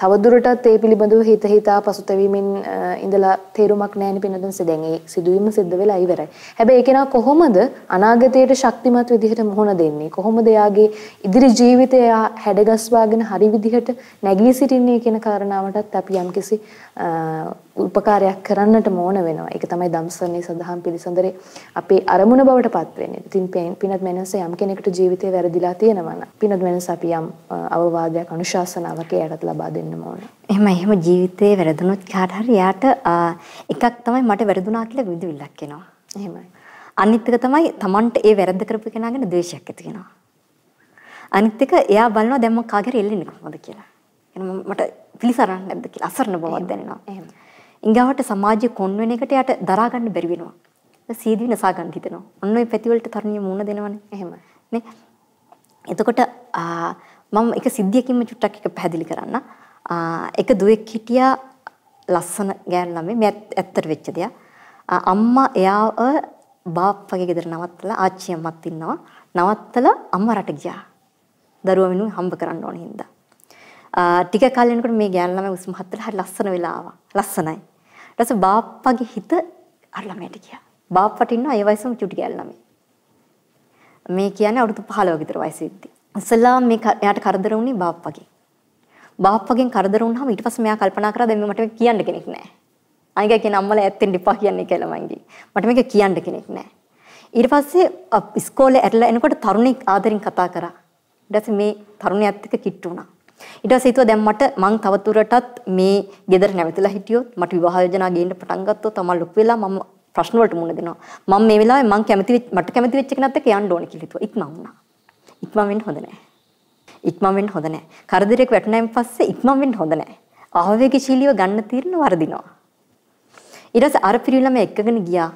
තවදුරටත් ඒ පිළිබඳව හිත හිතා පසුතැවීමෙන් ඉඳලා තේරුමක් නැහැ නේ පින්නදන්සේ දැන් ඒ සිදුවීම සිද්ධ වෙලා ඉවරයි. හැබැයි ඒක නා කොහොමද අනාගතයට ශක්තිමත් විදිහට මුහුණ දෙන්නේ? කොහොමද යාගේ ඉදිරි ජීවිතය හැඩගස්වාගෙන හරි විදිහට නැගී සිටින්නේ කියන කාරණාවටත් අපි යම්කිසි උපකාරයක් කරන්නට ඕන වෙනවා. ඒක තමයි ධම්සරණේ සඳහන් පිළිසඳරේ අපේ අරමුණ බවට පත් වෙන්නේ. ඉතින් පිනත් මනස යම් කෙනෙකුට ජීවිතේ වැරදිලා තියෙනවා නම් පිනත් මනස අපි යම් අවවාදයක් අනුශාසනාවක් එයාට ලබා දෙන්න ඕන. එහෙම එහෙම ජීවිතේ වැරදුනොත් කාට හරි යාට එකක් තමයි මට වැරදුනා කියලා විඳවිල්ලක් එනවා. එහෙමයි. අනිත් එක තමයි Tamanට ඒ වැරද්ද කරපු කෙනා ගැන ද්වේෂයක් ඇති වෙනවා. අනිත් එක එයා බලනවා දැන් මම කාගෙර එල්ලෙන්නේ කොහොමද කියලා. එහෙනම් මට පිළිසරණ නැද්ද කියලා අසරණ බවක් දැනෙනවා. එහෙම. ඊගාවට සමාජයේ කොන් වෙන එකට යට දරා ගන්න බැරි වෙනවා. සීදී නසා ගන්න හිතෙනවා. ඔන්න ඔය පැති වලට තරුණිය මුණ දෙනවනේ. එහෙම. නේ? එතකොට මම එක සිද්ධියකින්ම චුට්ටක් එක පැහැදිලි කරන්න. එක දුවෙක් හිටියා ලස්සන ගෑනු ළමයි මේ ඇත්තට වෙච්ච දෙයක්. අම්මා එයාව බාප්පගේ ගෙදර නවත්තලා ආච්චි අම්මත් ඉන්නවා. නවත්තලා අම්මා රට ගියා. දරුවා වෙනුවෙන් හම්බ කරන්න ඕන හින්දා. ටික කාලෙ යනකොට මේ ගෑනු ළමයි උස්ම හත්තලා හරි ලස්සන වෙලා ආවා. ලස්සනයි. ඊට පස්සේ බාප්පගේ හිත අර ළමයට ගියා. බාප්පට ඉන්නවා ඒ වයසම චුටි ගෑනු ළමයි. මේ කියන්නේ අවුරුදු 15 විතර වයසෙද්දී. ඉස්ලාම් මේ එයාට කරදර වුණේ බාප්පගෙන්. බාප්පගෙන් කරදර වුණාම ඊට පස්සේ මෙයා කල්පනා කරා දැන් මට කියන්න කෙනෙක් නැහැ. අනික කියන අම්මලා ඇත්තෙන් දෙපා කියන්නේ කියලා මංගි. මට මේක කියන්න කෙනෙක් නැහැ. ඊට පස්සේ ඉස්කෝලේ ඇරලා එනකොට තරුණෙක් ආදරෙන් කතා කරා. ඊට පස්සේ මේ තරුණයාත් එක්ක කිට්ටු වුණා. ඊට පස්සේ හිතුවා දැන් මට මං තවදුරටත් මේ ගෙදර නැවතිලා හිටියොත් මට විවාහ යෝජනා ගේන්න පටන් ගත්තොත් තමයි ලොකු වෙලා මම ප්‍රශ්න වලට මුහුණ දෙනවා. මම මේ වෙලාවේ මං කැමති මට කැමති වෙච්ච කෙනත් එක්ක යන්න ඕනේ කියලා හිතුවා. ඉක්මන් වුණා. ඉක්මන් වෙන්න හොඳ නැහැ. ඉක්මන් වෙන්න හොඳ නැහැ. කරදරයක් වැටුණායින් පස්සේ ඉක්මන් වෙන්න හොඳ නැහැ. ආවේගශීලීව ගන්න තීරණ වර්ධිනවා. ඊට පස්සේ අර පිරිලම එක්කගෙන ගියා.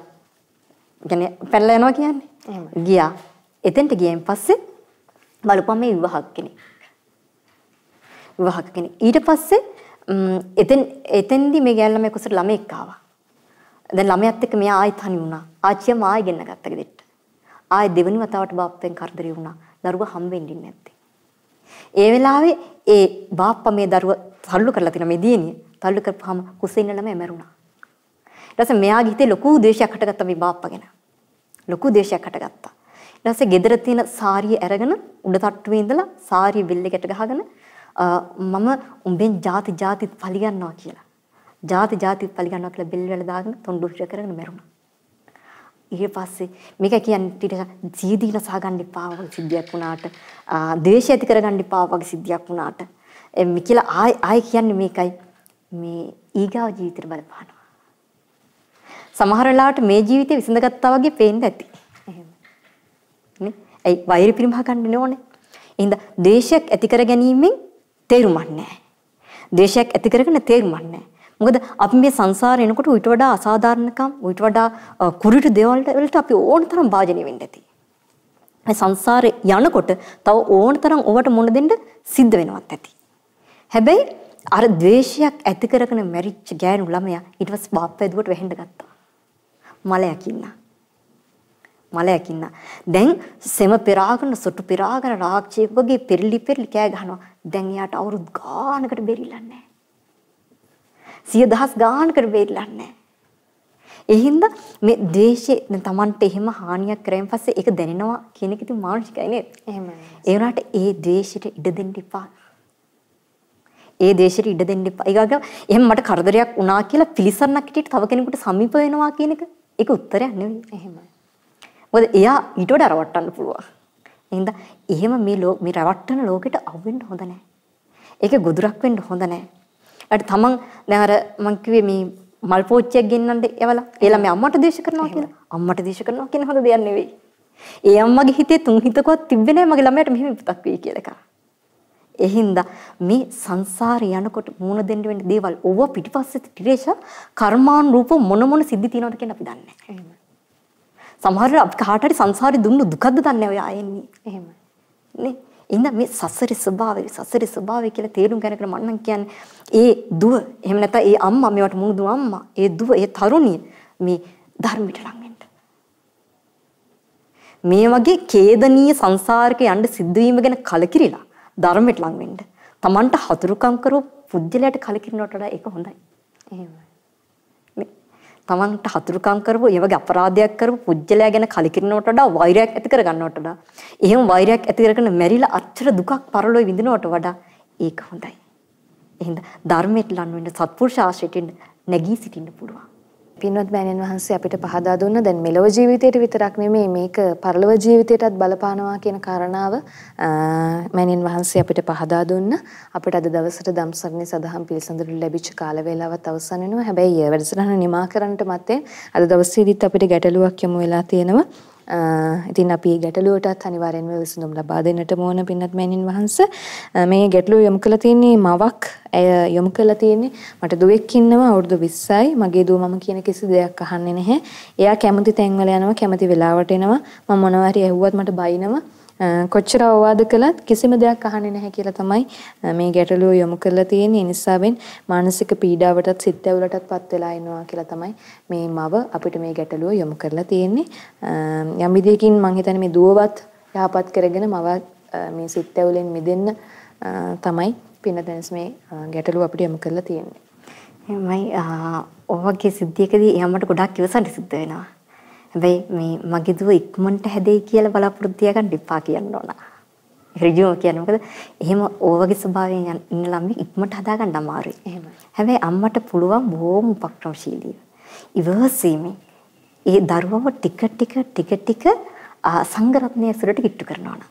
කියන්නේ පැනලා යනවා කියන්නේ. ගියා. එතෙන්ට ගියයින් පස්සේ බලපන් මේ විවාහක් කෙනෙක්. විවාහක කෙනෙක්. ඊට පස්සේ එතෙන් එතෙන්දි මේ ගෑල් ළමයා කුසට ළමෙක් ආවා. දැන් ළමයාත් එක්ක මෙයා ආයෙත් හනි වුණා. ආච්චියම ආයෙ ගෙන්න ගත්ත ගෙදෙට්ට. ආයෙ දෙවෙනි වතාවට බාප්පෙන් කරදරේ වුණා. දරුවා හම්බෙන්නේ නැත්තේ. ඒ වෙලාවේ ඒ බාප්පා මේ දරුවා තල්ලු කරලා තින මේ දියණිය. තල්ලු කරපුවාම කුසේ ඉන්න ළමයා මැරුණා. ඊට පස්සේ මෙයාගේ හිතේ ලොකු ද්වේෂයක් හටගත්තා මේ බාප්පා ගැන. ලොකු ද්වේෂයක් හටගත්තා. ඊට පස්සේ ගෙදර තියෙන සාරිය අරගෙන උඩ තට්ටුවේ ඉඳලා සාරිය බෙල්ලකට ගහගෙන මම උඹෙන් ಜಾති ಜಾතිත් පලි ගන්නවා කියලා. ಜಾති ಜಾතිත් පලි ගන්නවා කියලා බෙල් වල දාගෙන තොණ්ඩු හිර කරගෙන මැරුණා. ඊට පස්සේ මේක කියන්නේ ටික සීදීන සහගන්න එපා වගේ සිද්ධියක් වුණාට ද්වේෂය ඇති කරගන්න එපා වගේ සිද්ධියක් වුණාට මේ කියලා ආයි ආයි කියන්නේ මේකයි මේ ඊගාව ජීවිතේට බලපානවා. සමහර වෙලාවට මේ ජීවිතේ විසඳගත්තා වගේ පේන්න ඇති. එහෙම. නේ? ඒ වෛර පිරිමහ ගන්න ඕනේ. එහෙනම් ද්වේෂයක් ඇති කර ගැනීමෙන් තේරුමක් නැහැ. ද්වේෂයක් ඇති කරගෙන තේරුමක් නැහැ. මොකද අපි මේ සංසාරේ එනකොට ඊට වඩා අසාධාරණකම් ඊට වඩා කුරුටු දේවල් වලට අපි ඕන තරම් වාජනය වෙන්න ඇති. මේ සංසාරේ යනකොට තව ඕන තරම් ඔවට මුණ දෙන්න සිද්ධ වෙනවත් ඇති. හැබැයි අර ද්වේෂයක් ඇති කරගෙන මැරිච්ච ගෑනු ළමයා ඊට පස්සේ බාප්පා ඇදුවට වැහෙන්න ගත්තා. මලයකින්න. මලයකින්න. දැන් සෙම පෙරාගෙන සොටු පෙරාගෙන රාක්ෂියෙක් වගේ පෙරලි පෙරලි කෑ ගහනවා. දැන් එයාට අවුරුදු ගානකට බෙරිලා නැහැ. සිය දහස් ගානකට බෙරිලා නැහැ. ඒ හින්දා මේ ද්වේෂය දැන් Tamanට එහෙම හානියක් කරගෙන පස්සේ ඒක දැනෙනවා කියන එක ඉතින් මානසිකයි නේද? එහෙමයි. ඒ වුණාට ඒ ද්වේෂයට ඉඩ දෙන්න එපා. ඒ දේශයට ඉඩ දෙන්න එපා. ඒගාග එහෙම මට කරදරයක් වුණා කියලා පිළිසරණක් හිටියට තව කෙනෙකුට සමීප වෙනවා කියන එක ඒක උත්තරයක් නෙවෙයි. එහෙමයි. මොකද එයා ඊට වඩා රවට්ටන්න පුළුවන්. එහෙනම් එහෙම මේ මේ රවට්ටන ලෝකෙට අවු වෙන්න හොඳ නැහැ. ඒකේ ගොදුරක් වෙන්න හොඳ නැහැ. අර තමන් දැන් අර මං කිව්වේ මේ මල් පෝච්චියක් ගෙන්නන්න එවලා එලා මේ අම්මට දේශ කරනවා කියලා. අම්මට දේශ කරනවා කියන හොඳ දෙයක් නෙවෙයි. ඒ අම්මගේ හිතේ තුන් හිතකවත් තිබ්බේ නැහැ මගේ ළමයාට මෙහෙම පුතක් වෙයි කියලා එකක්. එහින්දා මේ සංසාරේ යනකොට මුණ දෙන්න වෙන දේවල් ඕව පිටිපස්සේ ටිරේෂා කර්මානුරූප මොන මොන සිද්ධි තියෙනවද කියන අපි දන්නේ නැහැ. සමහර අපි කාට හරි සංසාරේ දුන්නු දුකක්ද දන්නේ ඔය ආයෙන්නේ. එහෙම. නේ? ඉතින් මේ සසරේ ස්වභාවය සසරේ ස්වභාවය කියලා තේරුම් ගන්නකට මම නම් කියන්නේ ඒ දුව එහෙම නැත්නම් ඒ අම්මා මේවට මුණු අම්මා ඒ දුව ඒ තරුණිය මේ ධර්මයට ලං වෙන්න. මේ වගේ ඛේදනීය සංසාරක යන්න සිද්ධ වීම ගැන කලකිරිලා ධර්මයට ලං වෙන්න. Tamanට හතුරුකම් කරව පුජ්‍යලයට කලකිරිනවට වඩා ඒක හොඳයි. එහෙමයි. තමන්ට හතුරුකම් කරපු ඒ වගේ අපරාධයක් කරපු පුජ්‍යලයා ගැන කලකිරනවට වඩා වෛරයක් ඇති කරගන්නවට වඩා එහෙම වෛරයක් ඇති කරගෙන මැරිලා අච්චර දුකක් පරලොවේ විඳිනවට වඩා ඒක හොඳයි. එහෙනම් ධර්මයට ලන් වෙන්න සත්පුරුෂ ආශ්‍රයෙන් නැගී සිටින්න පුළුවන්. පින්වත් මෑණියන් වහන්සේ අපිට පහදා දුන්න දැන් මෙලොව ජීවිතයට විතරක් නෙමෙයි මේක පරලොව ජීවිතයටත් බලපානවා කියන කාරණාව මෑණියන් වහන්සේ අපිට පහදා දුන්න. අපිට අද දවසට ධම්සරණේ සදහම් පිළිසඳරු ලැබිච්ච කාල වේලාවත් අවසන් වෙනවා. හැබැයි වැඩසටහන නිමා කරන්නට මත්තෙන් අද දවසේදීත් අපිට ගැටලුවක් යමු වෙලා තියෙනවා. ඉතින් අපි ගැටලුවටත් අනිවාර්යෙන්ම විසඳුම් ලබා දෙන්නට ඕන පින්නත් මෑණින් වහන්සේ. මේ ගැටලුව යොමු කළා තියෙන්නේ මවක්. ඇය යොමු කළා තියෙන්නේ මට දුවෙක් ඉන්නවා අවුරුදු 20යි. මගේ දුව මම කියන කිසි දෙයක් අහන්නේ නැහැ. එයා කැමති තැන්වල යනවා, කැමති වෙලාවට එනවා. මම මොනවා හරි ඇහුවත් මට බයිනවා. කොච්චර අවවාද කළත් කිසිම දෙයක් අහන්නේ නැහැ කියලා තමයි මේ ගැටලුව යොමු කරලා තියෙන්නේ. ඒ නිසාවෙන් මානසික පීඩාවටත් සිත් ඇවුලටත්පත් වෙලා ඉනවා කියලා තමයි මේ මව අපිට මේ ගැටලුව යොමු කරලා තියෙන්නේ. යම් විදියකින් මම හිතන්නේ මේ දුවවත් යහපත් කරගෙන මව මේ සිත් ඇවුලෙන් මිදෙන්න තමයි පින්නතෙන්ස් මේ ගැටලුව අපිට යොමු කරලා තියෙන්නේ. එහෙමයි ඔය වගේ සිද්ධියකදී යමකට ගොඩාක් ඉවසන්න සිද්ධ වෙනවා. හැබැයි මේ මගේ දුව ඉක්මනට හැදෙයි කියලා බලාපොරොත්තු තියාගන්න එපා කියන්න ඕන. ඍජුව කියන්නේ මොකද එහෙම ඕ වගේ ස්වභාවයෙන් ඉන්න ළමයි ඉක්මනට හදාගන්න අමාරුයි. එහෙමයි. හැබැයි අම්මට පුළුවන් බොහොම උපක්‍රමශීලීව. ඉවසීමේ ඒ දරුවව ටික ටික ටික ටික සංගරත්නයේ සුරට කිට්ටු කරනවා නම්.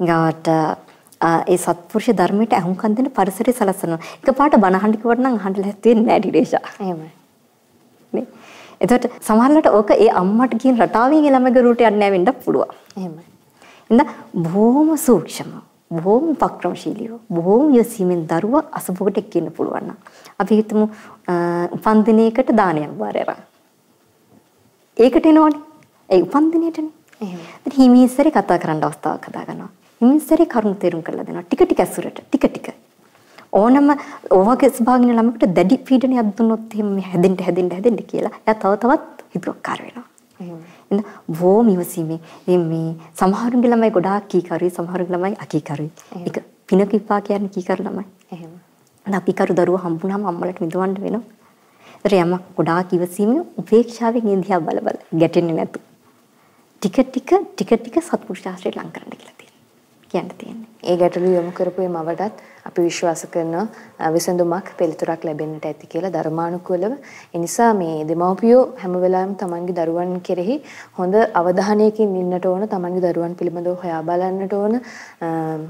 ගාවට ඒ සත්පුරුෂ ධර්මයට අහුම්කම් දෙන පරිසරය සලසනවා. එකපාරට බණ අහන්න කිව්වට නම් අහන්න ලැස්ති වෙන්නේ නැහැ ඩිරේෂා. එහෙමයි. එතකොට සමහරවිට ඕක ඒ අම්මට කියන රටාවෙන් ළමගේ රූට යන්නේ නැහැ වෙන්නත් පුළුවන්. එහෙමයි. ඉතින් බොහොම සූක්ෂම, බොහොම උපක්‍රමශීලීව, බොහොම යසීමෙන් දරුවා අසපුකට එක්කින්න පුළුවන් අපි හිතමු උපන් දිනයකට දානයක් බාර අරන්. ඒකට එනවනේ. ඒ උපන් දිනයටනේ. එහෙම. ඉතින් හිමීස්සරේ කතා කරන්න අවස්ථාවක් හදා ගන්නවා. හිමීස්සරේ කරුණු තේරුම් කරලා දෙනවා. ටික ටික ඇසුරට, ටික ටික. ඕනම ඕවගේ ස්වභාවගෙන ළමකට දැඩි පීඩනයක් දුන්නොත් එහෙම හැදෙන්න හැදෙන්න හැදෙන්න කියලා එයා තව තවත් හිතුවක්කාර වෙනවා. එහෙනම් බොහොම ඉවසීමේ මේ සමහරුන්ගේ ළමයි ගොඩාක් කීකරුයි සමහරුන්ගේ ළමයි අකීකරුයි. ඒක පිනක විපා කියන්නේ කීකරු ළමයි. එහෙම. අකීකරු දරුවෝ හම්බුනහම අම්මලට මිදවන්න වෙනවා. ඒතර යමක් ගොඩාක් ඉවසීමේ උපේක්ෂාවෙන් ඉන්දියා බල බල ගැටෙන්නේ නැතු. ටික ටික ටික ටික සත්පුරුෂ ශාස්ත්‍රය ලං කරන්න කියලා තියෙනවා. කියන්න තියෙන්නේ. ඒ ගැටලු යොමු කරපු මවටත් අපි විශ්වාස කරනවා විසඳුමක් පිළිතුරක් ලැබෙන්නට ඇති කියලා ධර්මානුකූලව. ඒ නිසා මේ දෙමව්පියෝ හැම වෙලාවෙම තමන්ගේ දරුවන් කෙරෙහි හොඳ අවධානයකින් ඉන්නට ඕන, තමන්ගේ දරුවන් පිළිබඳව හොයා බලන්නට ඕන.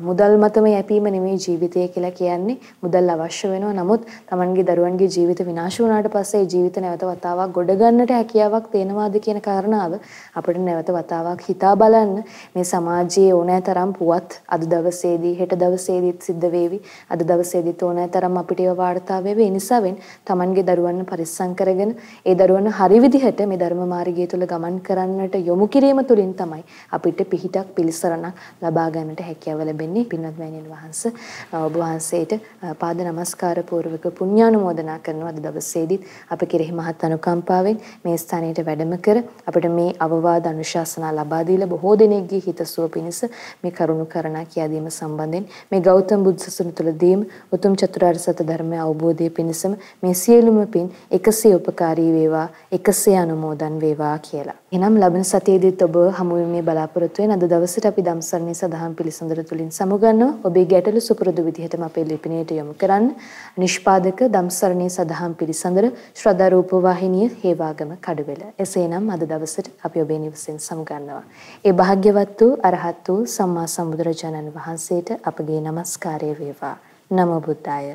මුදල් මතම යැපීම නෙමෙයි ජීවිතය කියලා කියන්නේ. මුදල් අවශ්‍ය වෙනවා. නමුත් තමන්ගේ දරුවන්ගේ ජීවිත විනාශ වුණාට පස්සේ ජීවිත නැවත වතාවක් ගොඩ ගන්නට හැකියාවක් තේනවාද කියන කාරණාව අපිට නැවත වතාවක් හිතා බලන්න මේ සමාජයේ ඕනෑතරම් පුවත් අද දවසේදී හෙට දවසේදීත් සිද්ධ වේවි. අද දවසේදීත් ඕනෑ තරම් අපිට ඒවා වාර්තා වෙවේ. ඒ නිසාවෙන් Tamanගේ දරුවන්ව පරිස්සම් කරගෙන ඒ දරුවන්ව හරි විදිහට මේ ධර්ම මාර්ගය තුල ගමන් කරන්නට යොමු කිරීම තුළින් තමයි අපිට පිහිටක් පිළිසරණක් ලබා ගන්නට හැකියාව ලැබෙන්නේ. පින්වත් මෑණියන් වහන්සේ ඔබ වහන්සේට පාද නමස්කාර පූර්වක පුණ්‍යානුමෝදනා කරනවා අද දවසේදීත් අප කෙරෙහි මහත් අනුකම්පාවෙන් මේ ස්ථානයට වැඩම කර අපිට මේ අවවාද අනුශාසනා ලබා දීලා බොහෝ දෙනෙක්ගේ හිතසුව පිණිස මේ කරුණු කරනා කියා දීම සම්බන්ධයෙන් මේ ගෞතම බුදු සසුන තුළදීම උතුම් චතුරාර්ය සත්‍ය ධර්මය අවබෝධය පිණිසම මේ සියලුම පින් එකසේ උපකාරී වේවා එකසේ අනුමෝදන් වේවා කියලා. එනම් ලබන සතියේදීත් ඔබ හමු වෙමේ බලාපොරොත්තු වෙන අද දවසට අපි ධම්සරණේ සදහම් පිළිසඳර තුලින් සමුගන්නවා. ඔබේ ගැටලු සුපුරුදු විදිහටම අපේ ලිපිණයට යොමු කරන්න. නිෂ්පාදක ධම්සරණේ සදහම් පිළිසඳර ශ්‍රද්ධා රූප වාහිනිය හේවාගම කඩුවෙල. එසේනම් අද දවසට අපි ඔබේ නිවසෙන් සමුගන්නවා. ඒ භාග්‍යවත් වූ අරහත් වූ සම්මා සම්බුදුරජාණන් වහන්සේට අපගේ নমස්කාරය වේවා. शिफा नमो बुद्धाय